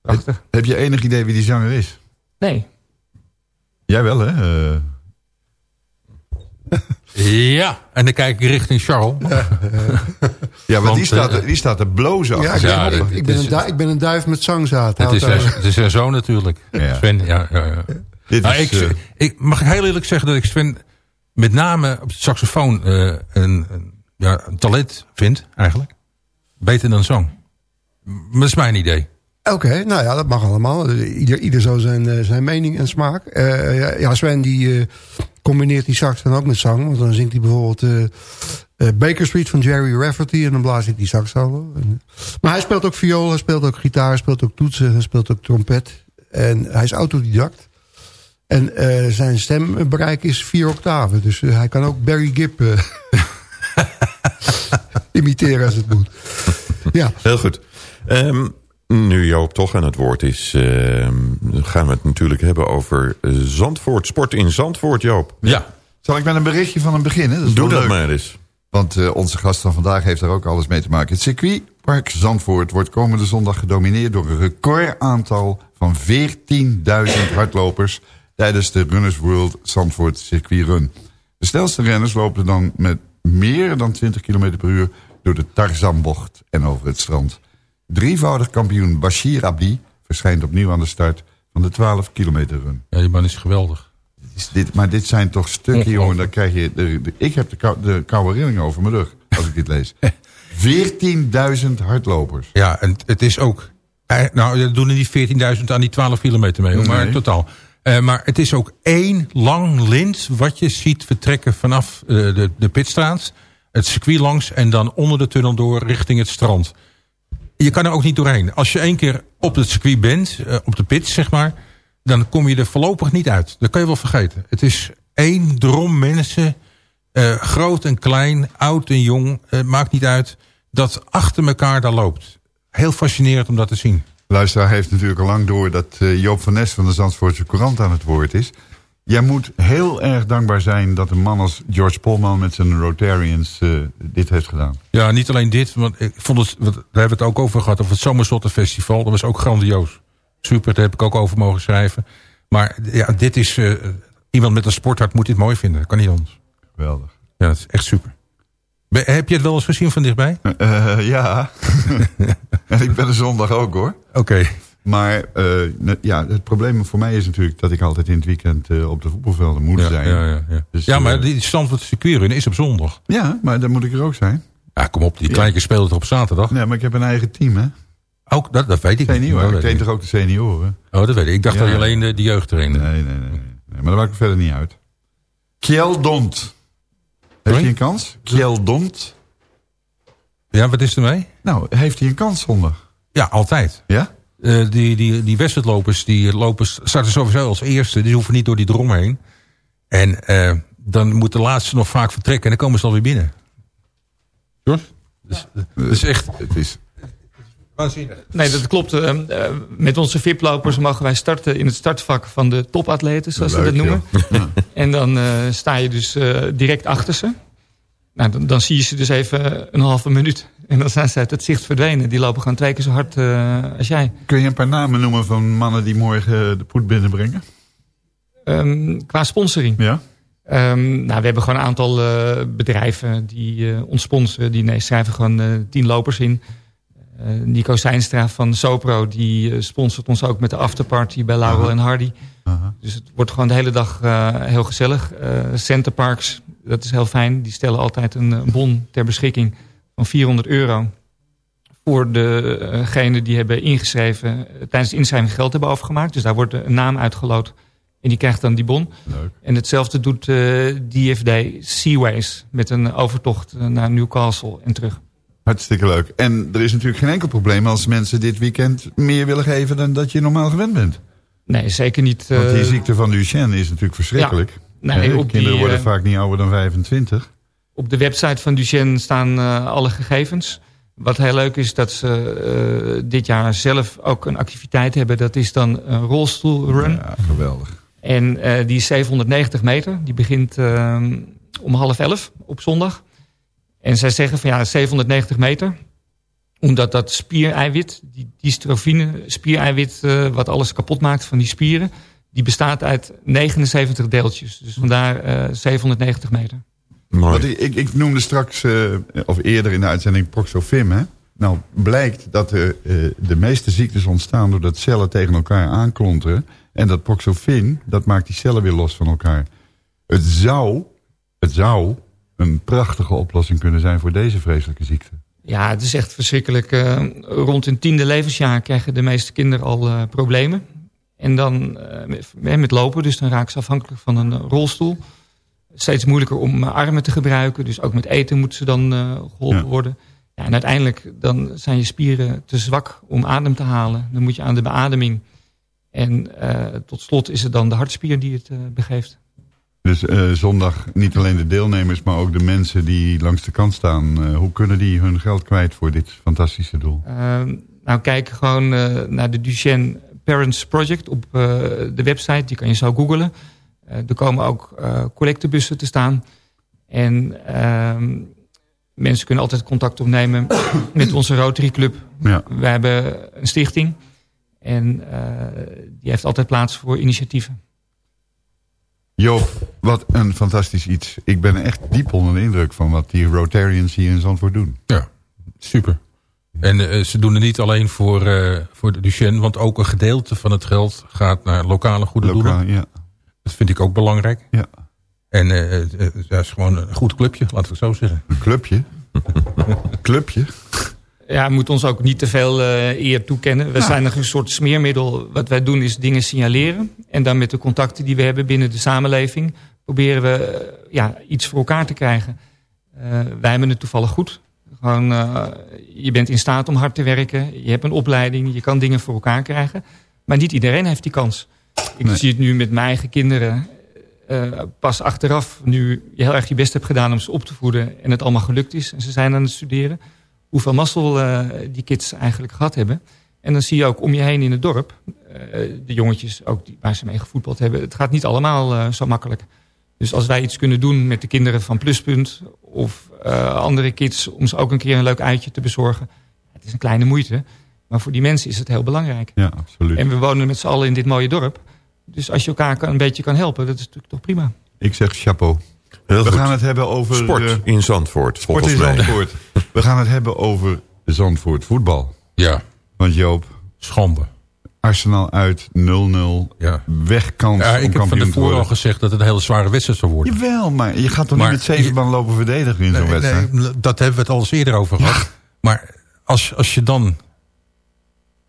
Prachtig. Heb je enig idee wie die zanger is? Nee. Jij wel, hè? Eh, Ja, en dan kijk ik richting Charles. Ja, maar Want, die, staat, die staat te blozen Ja, achter ik, zijn ben, koppen. ik, ik ben een duif, ik ben een duif met zangzaad. Het is, zijn- het is zijn zoon natuurlijk. Ja. Sven, ja. ja, ja. Dit is, ik, eh, ik mag heel eerlijk zeggen dat ik Sven met name op de saxofoon eh, een, een, ja, een talent vindt, eigenlijk. Beter dan zang. Maar dat is mijn idee. Oké, nou ja, dat mag allemaal. Ieder, ieder zo zijn, eh, zijn mening en smaak. Ja, Sven die combineert die sax dan ook met zang. Want dan zingt hij bijvoorbeeld Baker Street van Jerry Rafferty. En dan blaast hij die sax solo. Maar hij speelt ook viool, hij speelt ook gitaar, hij speelt ook toetsen, hij speelt ook trompet. En hij is autodidact. En eh, zijn stembereik is vier octaven. Dus eh, hij kan ook Barry Gibb eh, imiteren als het moet. Ja. Heel goed. Ehm, nu Joop toch aan het woord is, ehm, gaan we het natuurlijk hebben over Zandvoort. Sport in Zandvoort, Joop. Ja. Zal ik met een berichtje van hem beginnen? Dat Doe dat leuk. maar eens. Want eh, onze gast van vandaag heeft daar ook alles mee te maken. Het circuitpark Zandvoort wordt komende zondag gedomineerd... door een recordaantal van 14.000 hardlopers... tijdens de Runners World Zandvoort Circuit Run. De snelste renners lopen dan met meer dan 20 km per uur... door de Tarzanbocht en over het strand. Drievoudig kampioen Bashir Abdi verschijnt opnieuw aan de start... van de 12 kilometer run. Ja, die man is geweldig. Is dit, maar dit zijn toch stukken, jongen. Dan krijg je de, de- ik heb de, kou, de koude rillingen over mijn rug als ik dit lees. 14.000 hardlopers. Ja, en het is ook... Nou, er doen er niet 14.000 aan die 12 kilometer mee, maar Nee. totaal. Eh, maar het is ook één lang lint wat je ziet vertrekken vanaf eh, de, de pitstraat. Het circuit langs en dan onder de tunnel door richting het strand. Je kan er ook niet doorheen. Als je één keer op het circuit bent, eh, op de pit zeg maar... dan kom je er voorlopig niet uit. Dat kan je wel vergeten. Het is één drom mensen, groot en klein, oud en jong... maakt niet uit, dat achter elkaar daar loopt. Heel fascinerend om dat te zien. Luisteraar heeft natuurlijk al lang door dat eh, Joop van Nes van de Zandvoortse Courant aan het woord is. Jij moet heel erg dankbaar zijn dat een man als George Polman met zijn Rotarians eh, dit heeft gedaan. Ja, niet alleen dit, want ik vond het, want daar hebben we het ook over gehad, over het Zomerslotte-festival. Dat was ook grandioos. Super, daar heb ik ook over mogen schrijven. Maar ja, dit is, eh, iemand met een sporthart moet dit mooi vinden. Dat kan niet anders. Geweldig. Ja, dat is echt super. Heb je het wel eens gezien van dichtbij? Eh, ja, en ik ben er zondag ook hoor. Oké. Maar eh, ja, het probleem voor mij is natuurlijk dat ik altijd in het weekend eh, op de voetbalvelden moet Ja, zijn. ja, ja, ja. Dus, ja, maar eh, die stand van het circuit is op zondag. ja, maar dan moet ik er ook zijn. Ja, kom op, die Ja. kleine spelen er op zaterdag. Nee, maar ik heb een eigen team hè. Ook, dat, dat weet ik niet. Senioren, Dat ik train ik toch ook de senioren? niet. Oh, dat weet ik. Ik dacht Ja. dat je alleen de, de jeugd trainde. Nee, nee, nee, nee. Maar dat maakt me verder niet uit. Kjell Dont. Heeft hij een kans? Kjell Dont. Ja, wat is er mee? Nou, heeft hij een kans zondag? Ja, altijd. Ja? Eh, die, die, die wedstrijdlopers, die lopen, starten sowieso als eerste. Die hoeven niet door die drom heen. En eh, dan moet de laatste nog vaak vertrekken. En dan komen ze alweer binnen. George? Dus, eh, dat is echt... Het is... Waanzinnig. Nee, dat klopt. Eh, eh, met onze VIP-lopers mogen wij starten in het startvak van de topatleten, zoals ze dat noemen. En dan eh, sta je dus eh, direct achter ze. Nou, dan, dan zie je ze dus even een halve minuut. En dan zijn ze uit het zicht verdwenen. Die lopen gewoon twee keer zo hard eh, als jij. Kun je een paar namen noemen van mannen die morgen de poet binnenbrengen? Ehm, qua sponsoring. Ja? Ehm, nou, we hebben gewoon een aantal eh, bedrijven die eh, ons sponsoren. Die nee, schrijven gewoon eh, tien lopers in. Eh, Nico Seinstra van Sopro, die eh, sponsort ons ook met de afterparty bij Laurel en Hardy. Dus het wordt gewoon de hele dag eh, heel gezellig. Centerparks, dat is heel fijn. Die stellen altijd een, bon ter beschikking van 400 euro. Voor degenen die hebben ingeschreven, tijdens de inschrijving geld hebben overgemaakt. Dus daar wordt een naam uitgeloot en die krijgt dan die bon. Leuk. En hetzelfde doet eh, DFD Seaways met een overtocht naar Newcastle en terug. Hartstikke leuk. En er is natuurlijk geen enkel probleem als mensen dit weekend meer willen geven dan dat je normaal gewend bent. Nee, zeker niet. Want die eh, ziekte van Duchenne is natuurlijk verschrikkelijk. Nee, op die, Kinderen worden eh, vaak niet ouder dan 25. Op de website van Duchenne staan eh, alle gegevens. Wat heel leuk is dat ze dit jaar zelf ook een activiteit hebben. Dat is dan een rolstoelrun. Ja, geweldig. En die is 790 meter. Die begint eh, om half elf op zondag. En zij zeggen van ja, 790 meter. Omdat dat spiereiwit, die dystrofine spiereiwit... eh, wat alles kapot maakt van die spieren... die bestaat uit 79 deeltjes. Dus vandaar eh 790 meter. Mooi. Ik, ik, ik noemde straks, eh, of eerder in de uitzending, Proxofim. Hè? Nou, blijkt dat de, eh, de meeste ziektes ontstaan doordat cellen tegen elkaar aanklonteren. En dat Proxofin, dat maakt die cellen weer los van elkaar. Het zou het zou een prachtige oplossing kunnen zijn voor deze vreselijke ziekte. Ja, het is echt verschrikkelijk. Eh, rond hun tiende levensjaar krijgen de meeste kinderen al eh, problemen. En dan eh, met, met lopen, dus dan raken ze afhankelijk van een rolstoel. Steeds moeilijker om armen te gebruiken. Dus ook met eten moeten ze dan geholpen worden. Ja, en uiteindelijk dan zijn je spieren te zwak om adem te halen. Dan moet je aan de beademing. En tot slot is het dan de hartspier die het begeeft. Dus uh, zondag niet alleen de deelnemers, maar ook de mensen die langs de kant staan. Uh, hoe kunnen die hun geld kwijt voor dit fantastische doel? Uh, nou, kijk gewoon naar de Duchenne Parents Project op de website. Die kan je zo googlen. er komen ook collectebussen te staan. En ehm, mensen kunnen altijd contact opnemen met onze Rotary Club. Ja. We hebben een stichting. En die heeft altijd plaats voor initiatieven. Joop, wat een fantastisch iets. Ik ben echt diep onder de indruk van wat die Rotarians hier in Zandvoort doen. Ja, super. En uh, ze doen het niet alleen voor, uh, voor de Duchenne, want ook een gedeelte van het geld gaat naar lokale goede Lokaal, doelen. Ja. Dat vind ik ook belangrijk. Ja. En uh, het is gewoon een goed clubje, laten we het zo zeggen. Een clubje? clubje? Ja, we moeten ons ook niet te veel uh, eer toekennen. We ja. zijn nog een soort smeermiddel. Wat wij doen is dingen signaleren. En dan met de contacten die we hebben binnen de samenleving... proberen we uh, ja, iets voor elkaar te krijgen. Uh, wij hebben het toevallig goed. Gewoon, je bent in staat om hard te werken. Je hebt een opleiding. Je kan dingen voor elkaar krijgen. Maar niet iedereen heeft die kans. Ik nee. zie het nu met mijn eigen kinderen. pas achteraf, nu je heel erg je best hebt gedaan om ze op te voeden... en het allemaal gelukt is en ze zijn aan het studeren hoeveel mazzel die kids eigenlijk gehad hebben. En dan zie je ook om je heen in het dorp, de jongetjes ook die, waar ze mee gevoetbald hebben. Het gaat niet allemaal zo makkelijk. Dus als wij iets kunnen doen met de kinderen van Pluspunt of andere kids... om ze ook een keer een leuk uitje te bezorgen. Het is een kleine moeite, maar voor die mensen is het heel belangrijk. Ja, absoluut. En we wonen met z'n allen in dit mooie dorp. Dus als je elkaar kan, een beetje kan helpen, dat is natuurlijk toch prima. Ik zeg chapeau. Heel we goed. gaan het hebben over... Sport uh, in Zandvoort, Sport in mij. Zandvoort. we gaan het hebben over Zandvoort voetbal. Ja. Want Joop... Schande. Arsenal uit 0-0. Ja. Wegkans ja, ik heb van tevoren al gezegd dat het een hele zware wedstrijd zou worden. Jawel, maar je gaat toch Maar niet met zeven man lopen verdedigen in zo'n Nee, wedstrijd? nee, dat hebben we het al eens eerder over gehad. Maar als, als je dan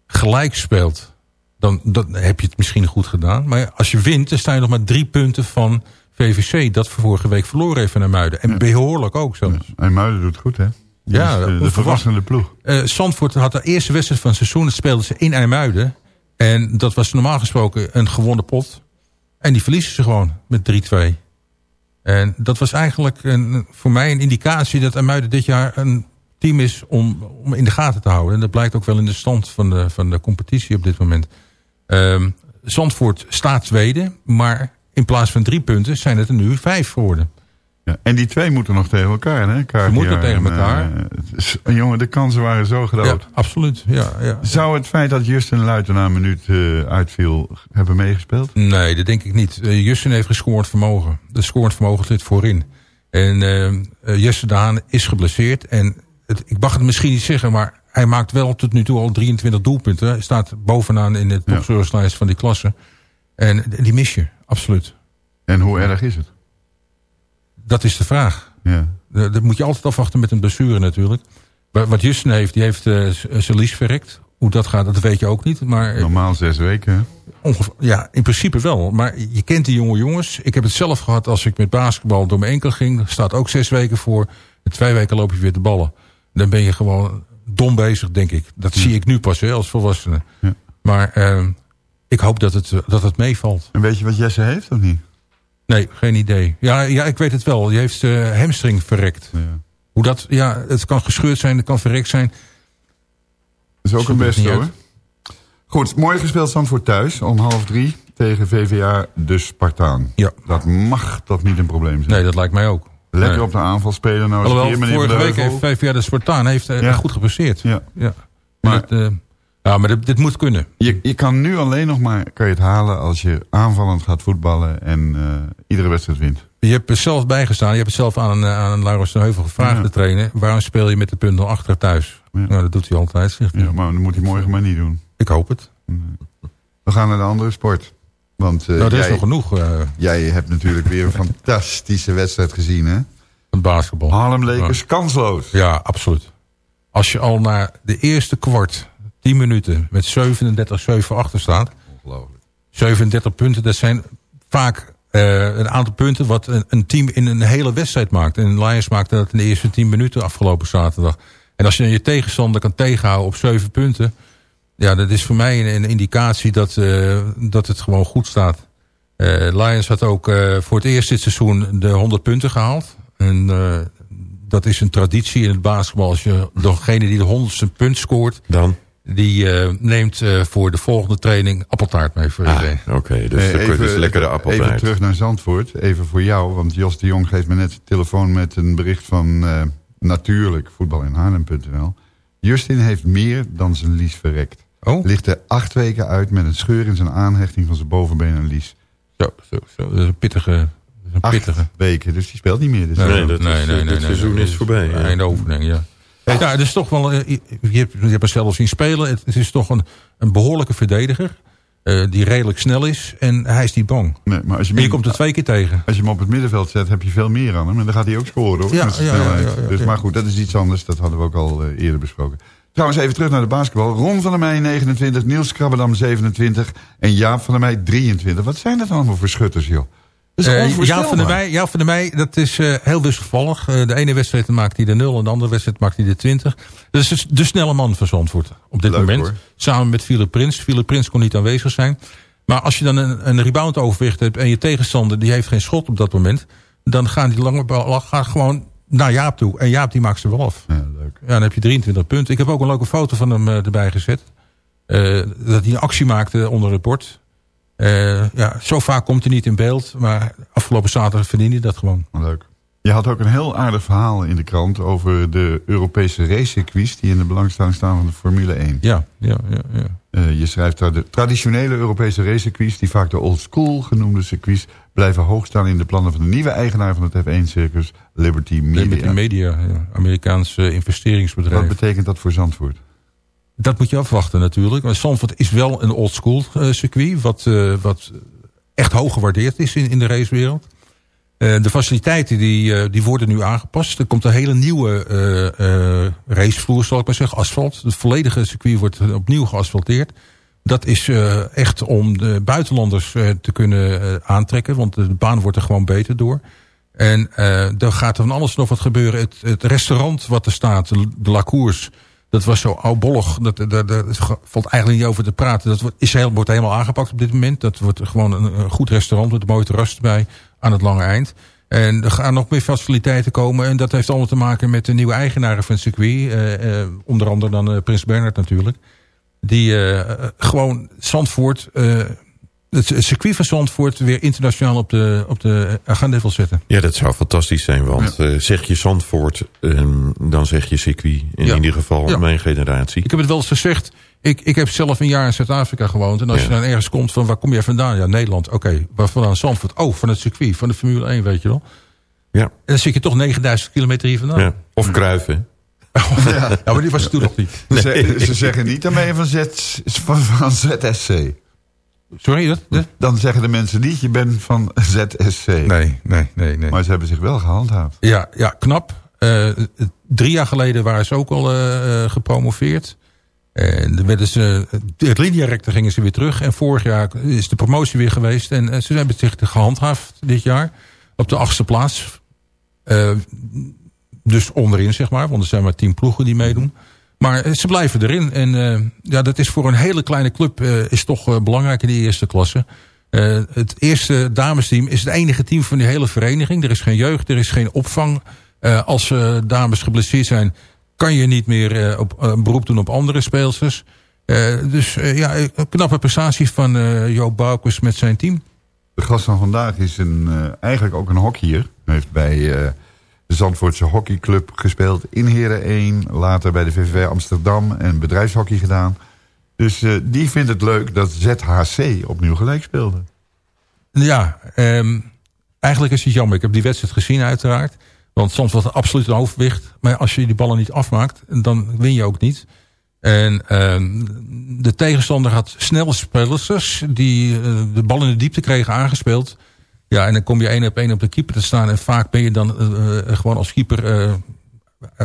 gelijk speelt, dan, dan heb je het misschien goed gedaan. Maar als je wint, dan sta je nog maar drie punten van VVC... dat vorige week verloren heeft naar Muiden. En behoorlijk ook zelfs. En Muiden doet goed, hè? Ja, is, uh, de onverwacht. verrassende ploeg. Eh Zandvoort had de eerste wedstrijd van het seizoen. Dat speelden ze in IJmuiden. En dat was normaal gesproken een gewonnen pot. En die verliezen ze gewoon met 3-2. En dat was eigenlijk een, voor mij een indicatie dat IJmuiden dit jaar een team is om, om in de gaten te houden. En dat blijkt ook wel in de stand van de, van de competitie op dit moment. Ehm Zandvoort staat tweede, maar in plaats van drie punten zijn het er nu vijf geworden. Ja, en die twee moeten nog tegen elkaar, hè? Ze moeten tegen en, elkaar. eh, jongen, de kansen waren zo groot. Ja, absoluut. Ja, ja. Zou het feit dat Justin Luiten na een minuut eh, uitviel hebben meegespeeld? Nee, dat denk ik niet. Uh, Justin heeft gescoord vermogen. De scorend vermogen zit voorin. En Jesse Daan is geblesseerd. En het, ik mag het misschien niet zeggen, maar hij maakt wel tot nu toe al 23 doelpunten. Hij staat bovenaan in de topscorerslijst van die klasse. En die mis je, absoluut. En hoe erg is het? Dat is de vraag. Ja. Uh, dat moet je altijd afwachten met een blessure natuurlijk. Wa- Wat Justin heeft, die heeft uh, zijn lies verrekt. Hoe dat gaat, dat weet je ook niet. Maar, Normaal zes weken, ja, in principe wel. Maar je kent die jonge jongens. Ik heb het zelf gehad als ik met basketbal door mijn enkel ging. Staat ook zes weken voor. In twee weken loop je weer de ballen. Dan ben je gewoon dom bezig, denk ik. Dat zie ik nu pas hè, als volwassene. Ja. Maar uh, ik hoop dat het, dat het meevalt. En weet je wat Jesse heeft of niet? Nee, geen idee. Ja, ja ik weet het wel. Die heeft uh, hamstring verrekt. Ja. Hoe dat, ja, het kan gescheurd zijn, het kan verrekt zijn. Dat is ook een beste hoor. uit. Goed, mooi gespeeld Zandvoort thuis. Om half drie tegen VVA de Spartaan. Ja. Dat mag toch niet een probleem zijn? Nee, dat lijkt mij ook. Lekker Nee. op de aanval spelen. Nou, Alhoewel, keer, vorige week heeft VVA de Spartaan heeft, Ja. goed gepresteerd. Ja. ja. Maar- Maar, dat, uh, ja, maar dit, dit moet kunnen. Je, je kan nu alleen nog maar kan je het halen als je aanvallend gaat voetballen en uh, iedere wedstrijd wint. Je hebt er zelf bijgestaan. Je hebt het zelf aan, uh, aan Laurens de Heuvel gevraagd Ja. te trainen. Waarom speel je met de punt achter thuis? Ja. Nou, dat doet hij altijd. Zegt hij. Ja, maar dat moet hij morgen maar niet doen. Ik hoop het. We gaan naar de andere sport. Want, eh, Nou, er is jij, nog genoeg. eh, Jij hebt natuurlijk weer een fantastische wedstrijd gezien, hè? Van basketbal. Harlem Lakers kansloos. Ja, absoluut. Als je al na de eerste kwart, 10 minuten, met 37-7 achter staat. Ongelooflijk. 37 punten, dat zijn vaak eh, een aantal punten wat een, een team in een hele wedstrijd maakt. En Lions maakte dat in de eerste 10 minuten afgelopen zaterdag. En als je dan je tegenstander kan tegenhouden op 7 punten. Ja, dat is voor mij een, een indicatie dat, eh, dat het gewoon goed staat. Eh Lions had ook voor het eerst dit seizoen de 100 punten gehaald. En dat is een traditie in het basketbal. Als je degene die de honderdste punt scoort... Dan? Die eh, neemt eh, voor de volgende training appeltaart mee voor iedereen. Oké, dus, Nee, je dus lekkere Even appeltaart. terug naar Zandvoort. Even voor jou, want Jos de Jong geeft me net een telefoon met een bericht van eh, natuurlijk voetbalinhaarlem.nl. Justin heeft meer dan zijn lies verrekt. Oh? Ligt er acht weken uit met een scheur in zijn aanhechting van zijn bovenbeen en lies. Zo, zo, zo. Dat is een pittige... is een Acht pittige. weken, dus die speelt niet meer. Dus Nee, dat is, eh, dit seizoen is voorbij, ja. Einde oefening, ja. Ja, het is toch wel... eh, Je hebt, je hebt hem zelf zien spelen. Het, het is toch een, een behoorlijke verdediger. eh, die redelijk snel is. En hij is niet bang. Nee, maar als je, En je hem- komt er twee keer tegen. als je hem op het middenveld zet, heb je veel meer aan hem. En dan gaat hij ook scoren hoor. Ja, met ja, ja, dus. Maar goed, dat is iets anders. Dat hadden we ook al eh, eerder besproken. Trouwens, even terug naar de basketbal. Ron van der Meij 29, Niels Krabbedam 27 en Jaap van der Meij 23. Wat zijn dat allemaal voor schutters, joh? Is Eh, Jaap van der Meij, Jaap van der Meij, dat is eh, heel wisselvallig. Eh, de ene wedstrijd maakt hij de 0 en de andere wedstrijd maakt hij de 20. Dat is dus de snelle man van Zandvoort op dit Leuk, moment. hoor. Samen met Philip Prins. Philip Prins kon niet aanwezig zijn. Maar als je dan een, een rebound overwicht hebt en je tegenstander die heeft geen schot op dat moment. Dan gaan die lange bal gaat gewoon naar Jaap toe. En Jaap die maakt ze wel af. Ja, leuk. Ja, dan heb je 23 punten. Ik heb ook een leuke foto van hem erbij gezet. Dat hij een actie maakte onder het bord. Eh, ja, zo vaak komt hij niet in beeld. Maar afgelopen zaterdag verdiende hij dat gewoon. Leuk. Je had ook een heel aardig verhaal in de krant over de Europese racecircuits die in de belangstelling staan van de Formule 1. Ja, ja, ja. ja. Eh, je schrijft daar de traditionele Europese racecircuits, die vaak de old school genoemde circuits, blijven hoog staan in de plannen van de nieuwe eigenaar van het F1-circus, Liberty Media. Liberty Media, ja. Amerikaans investeringsbedrijf. Wat betekent dat voor Zandvoort? Dat moet je afwachten natuurlijk. Maar Zandvoort is wel een oldschool uh, circuit. Wat, uh, wat echt hoog gewaardeerd is in, in de racewereld. Uh, de faciliteiten die, die worden nu aangepast. Er komt een hele nieuwe racevloer, zal ik maar zeggen. Asfalt. Het volledige circuit wordt opnieuw geasfalteerd. Dat is echt om de buitenlanders te kunnen aantrekken. Want de baan wordt er gewoon beter door. En er gaat er van alles nog wat gebeuren. Het, het restaurant wat er staat, de La Cours... Dat was zo oudbollig. Dat, dat, dat, valt eigenlijk niet over te praten. Dat wordt, is heel, wordt helemaal aangepakt op dit moment. Dat wordt gewoon een, goed restaurant met een mooi terras erbij aan het lange eind. En er gaan nog meer faciliteiten komen. En dat heeft allemaal te maken met de nieuwe eigenaren van het circuit. Uh, uh, onder andere dan uh, Prins Bernhard natuurlijk. Die gewoon Zandvoort het circuit van Zandvoort weer internationaal op de, op de agenda wil zetten. Ja, dat zou fantastisch zijn. Want ja. uh, zeg je Zandvoort, um, dan zeg je circuit. In ja. ieder geval ja. mijn generatie. Ik heb het wel eens gezegd. Ik, ik heb zelf een jaar in Zuid-Afrika gewoond. En als je dan ergens komt van waar kom je vandaan? Ja, Nederland. Oké, okay. waar vandaan Zandvoort? Oh, van het circuit, van de Formule 1, weet je wel. Ja. En dan zit je toch 9000 kilometer hier vandaan. Ja. Of Kruiven. ja. maar die was het toen nog niet. Nee. Ze, ze, zeggen niet dan ben je van, Z, van, van ZSC. Sorry, dat? Dan zeggen de mensen niet, je bent van ZSC. Nee, nee, nee. nee. Maar ze hebben zich wel gehandhaafd. Ja, ja knap. Uh, drie jaar geleden waren ze ook al uh, gepromoveerd. En dan werden ze, het linearector gingen ze weer terug. En vorig jaar is de promotie weer geweest. En ze hebben zich gehandhaafd dit jaar. Op de achtste plaats. dus onderin, zeg maar. Want er zijn maar tien ploegen die meedoen. Maar ze blijven erin. En uh, ja, dat is voor een hele kleine club uh, is toch belangrijk in de eerste klasse. het eerste damesteam is het enige team van die hele vereniging. Er is geen jeugd, er is geen opvang. als dames geblesseerd zijn, kan je niet meer op, een beroep doen op andere speelsters. dus ja, een knappe prestatie van Joop Boukers met zijn team. De gast van vandaag is een, eigenlijk ook een hockeyer. Hij heeft bij Zandvoortse hockeyclub gespeeld. In Heren 1, later bij de VVV Amsterdam en bedrijfshockey gedaan. Dus uh, die vindt het leuk dat ZHC opnieuw gelijk speelde. Ja, um, eigenlijk is het jammer. Ik heb die wedstrijd gezien uiteraard. Want soms was het absoluut een overwicht. Maar als je die ballen niet afmaakt, dan win je ook niet. En ehm, de tegenstander had snelle spelers die eh, de bal in de diepte kregen aangespeeld. Ja, en dan kom je één op één op de keeper te staan. En vaak ben je dan eh, eh, gewoon als keeper eh,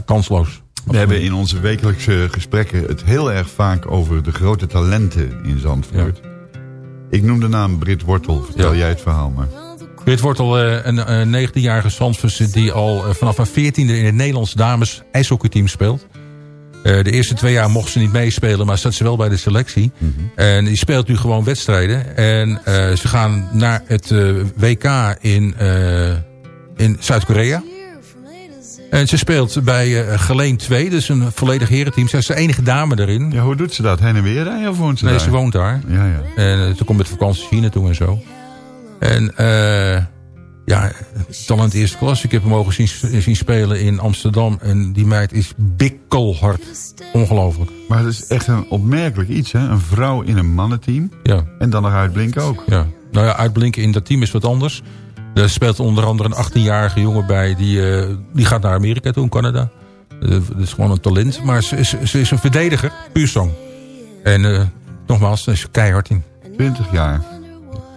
kansloos. We hebben in onze wekelijkse gesprekken het heel erg vaak over de grote talenten in Zandvoort. Ik noem de naam Brit Wortel. Vertel jij het verhaal maar. Al eh, een, een 19-jarige Zandvoortse die al vanaf haar 14e in het Nederlands dames ijshockeyteam speelt. Eh, de eerste twee jaar mocht ze niet meespelen, maar zat ze wel bij de selectie. En die speelt nu gewoon wedstrijden. En eh, ze gaan naar het eh, WK in, in Zuid-Korea. En ze speelt bij Geleen 2, dus een volledig herenteam. Ze is de enige dame erin. Ja, hoe doet ze dat? Heen en weer rijden of woont ze Nee, daar? ze woont daar. Ja, ja. En ze komt met vakantie hier naartoe en zo. En eh ja, talent eerste klas. Ik heb hem mogen zien, zien spelen in Amsterdam. En die meid is bikkelhard. Ongelooflijk. Maar het is echt een opmerkelijk iets, hè? Een vrouw in een mannenteam. Ja. En dan nog uitblinken ook. Ja. Nou ja, uitblinken in dat team is wat anders. Er speelt onder andere een 18-jarige jongen bij. Die, eh, die gaat naar Amerika toe, in Canada. Eh, dat is gewoon een talent. Maar ze is, ze is een verdediger. Puur zang. En eh, nogmaals, daar is ze keihard in. 20 jaar.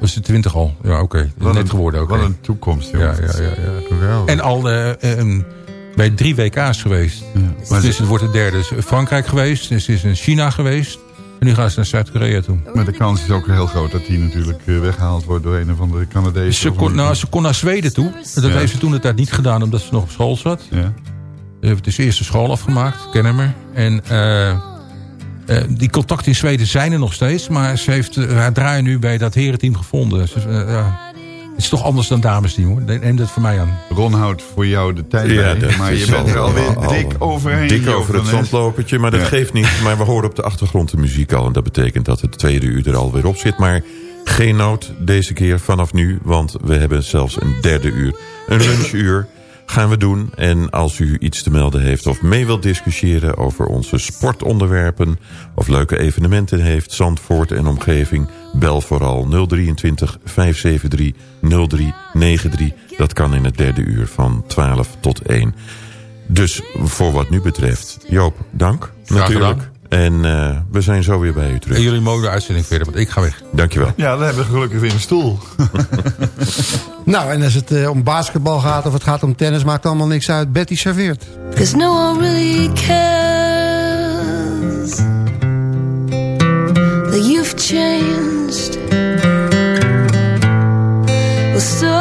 Was ze 20 al? Ja, oké. Net geworden ook. wat een toekomst, Ja, jongens. ja, ja. ja. Geweldig. En al eh, bij drie WK's geweest. maar dus ze- het wordt het derde. Frankrijk geweest. Ze is in China geweest. En nu gaan ze naar Zuid-Korea toe. Maar de kans is ook heel groot dat die natuurlijk eh, weggehaald wordt door een of andere Canadees. Ze kon, nou, ze kon naar Zweden toe. Dat Ja. heeft ze toen het tijd niet gedaan omdat ze nog op school zat. Ja. Ze heeft dus eerst de school afgemaakt, Kennemer. En eh, eh, die contacten in Zweden zijn er nog steeds. Maar ze heeft eh, haar draai nu bij dat herenteam gevonden. Ze, eh, ja. Het is toch anders dan damesteam hoor. Neem dat voor mij aan. Ron houdt voor jou de tijd Ja, bij, maar je bent er al- alweer al- dik overheen. Dik over het zandlopertje, maar dat Ja. geeft niet. Maar we horen op de achtergrond de muziek al. En dat betekent dat het tweede uur er alweer op zit. Maar geen nood deze keer vanaf nu. Want we hebben zelfs een derde uur. Een lunchuur gaan we doen. En als u iets te melden heeft of mee wilt discussiëren over onze sportonderwerpen... of leuke evenementen heeft, Zandvoort en omgeving... bel vooral 023 573 0393. Dat kan in het derde uur van 12 tot 1. Dus voor wat nu betreft, Joop, dank natuurlijk. En eh, we zijn zo weer bij u terug. En jullie mogen de uitzending verder, want ik ga weg. Dankjewel. Ja, dan hebben we gelukkig weer een stoel. Nou, en als het eh, om basketbal gaat of het gaat om tennis... maakt allemaal niks uit. Betty serveert. Cause no one really cares that you've changed. Well, so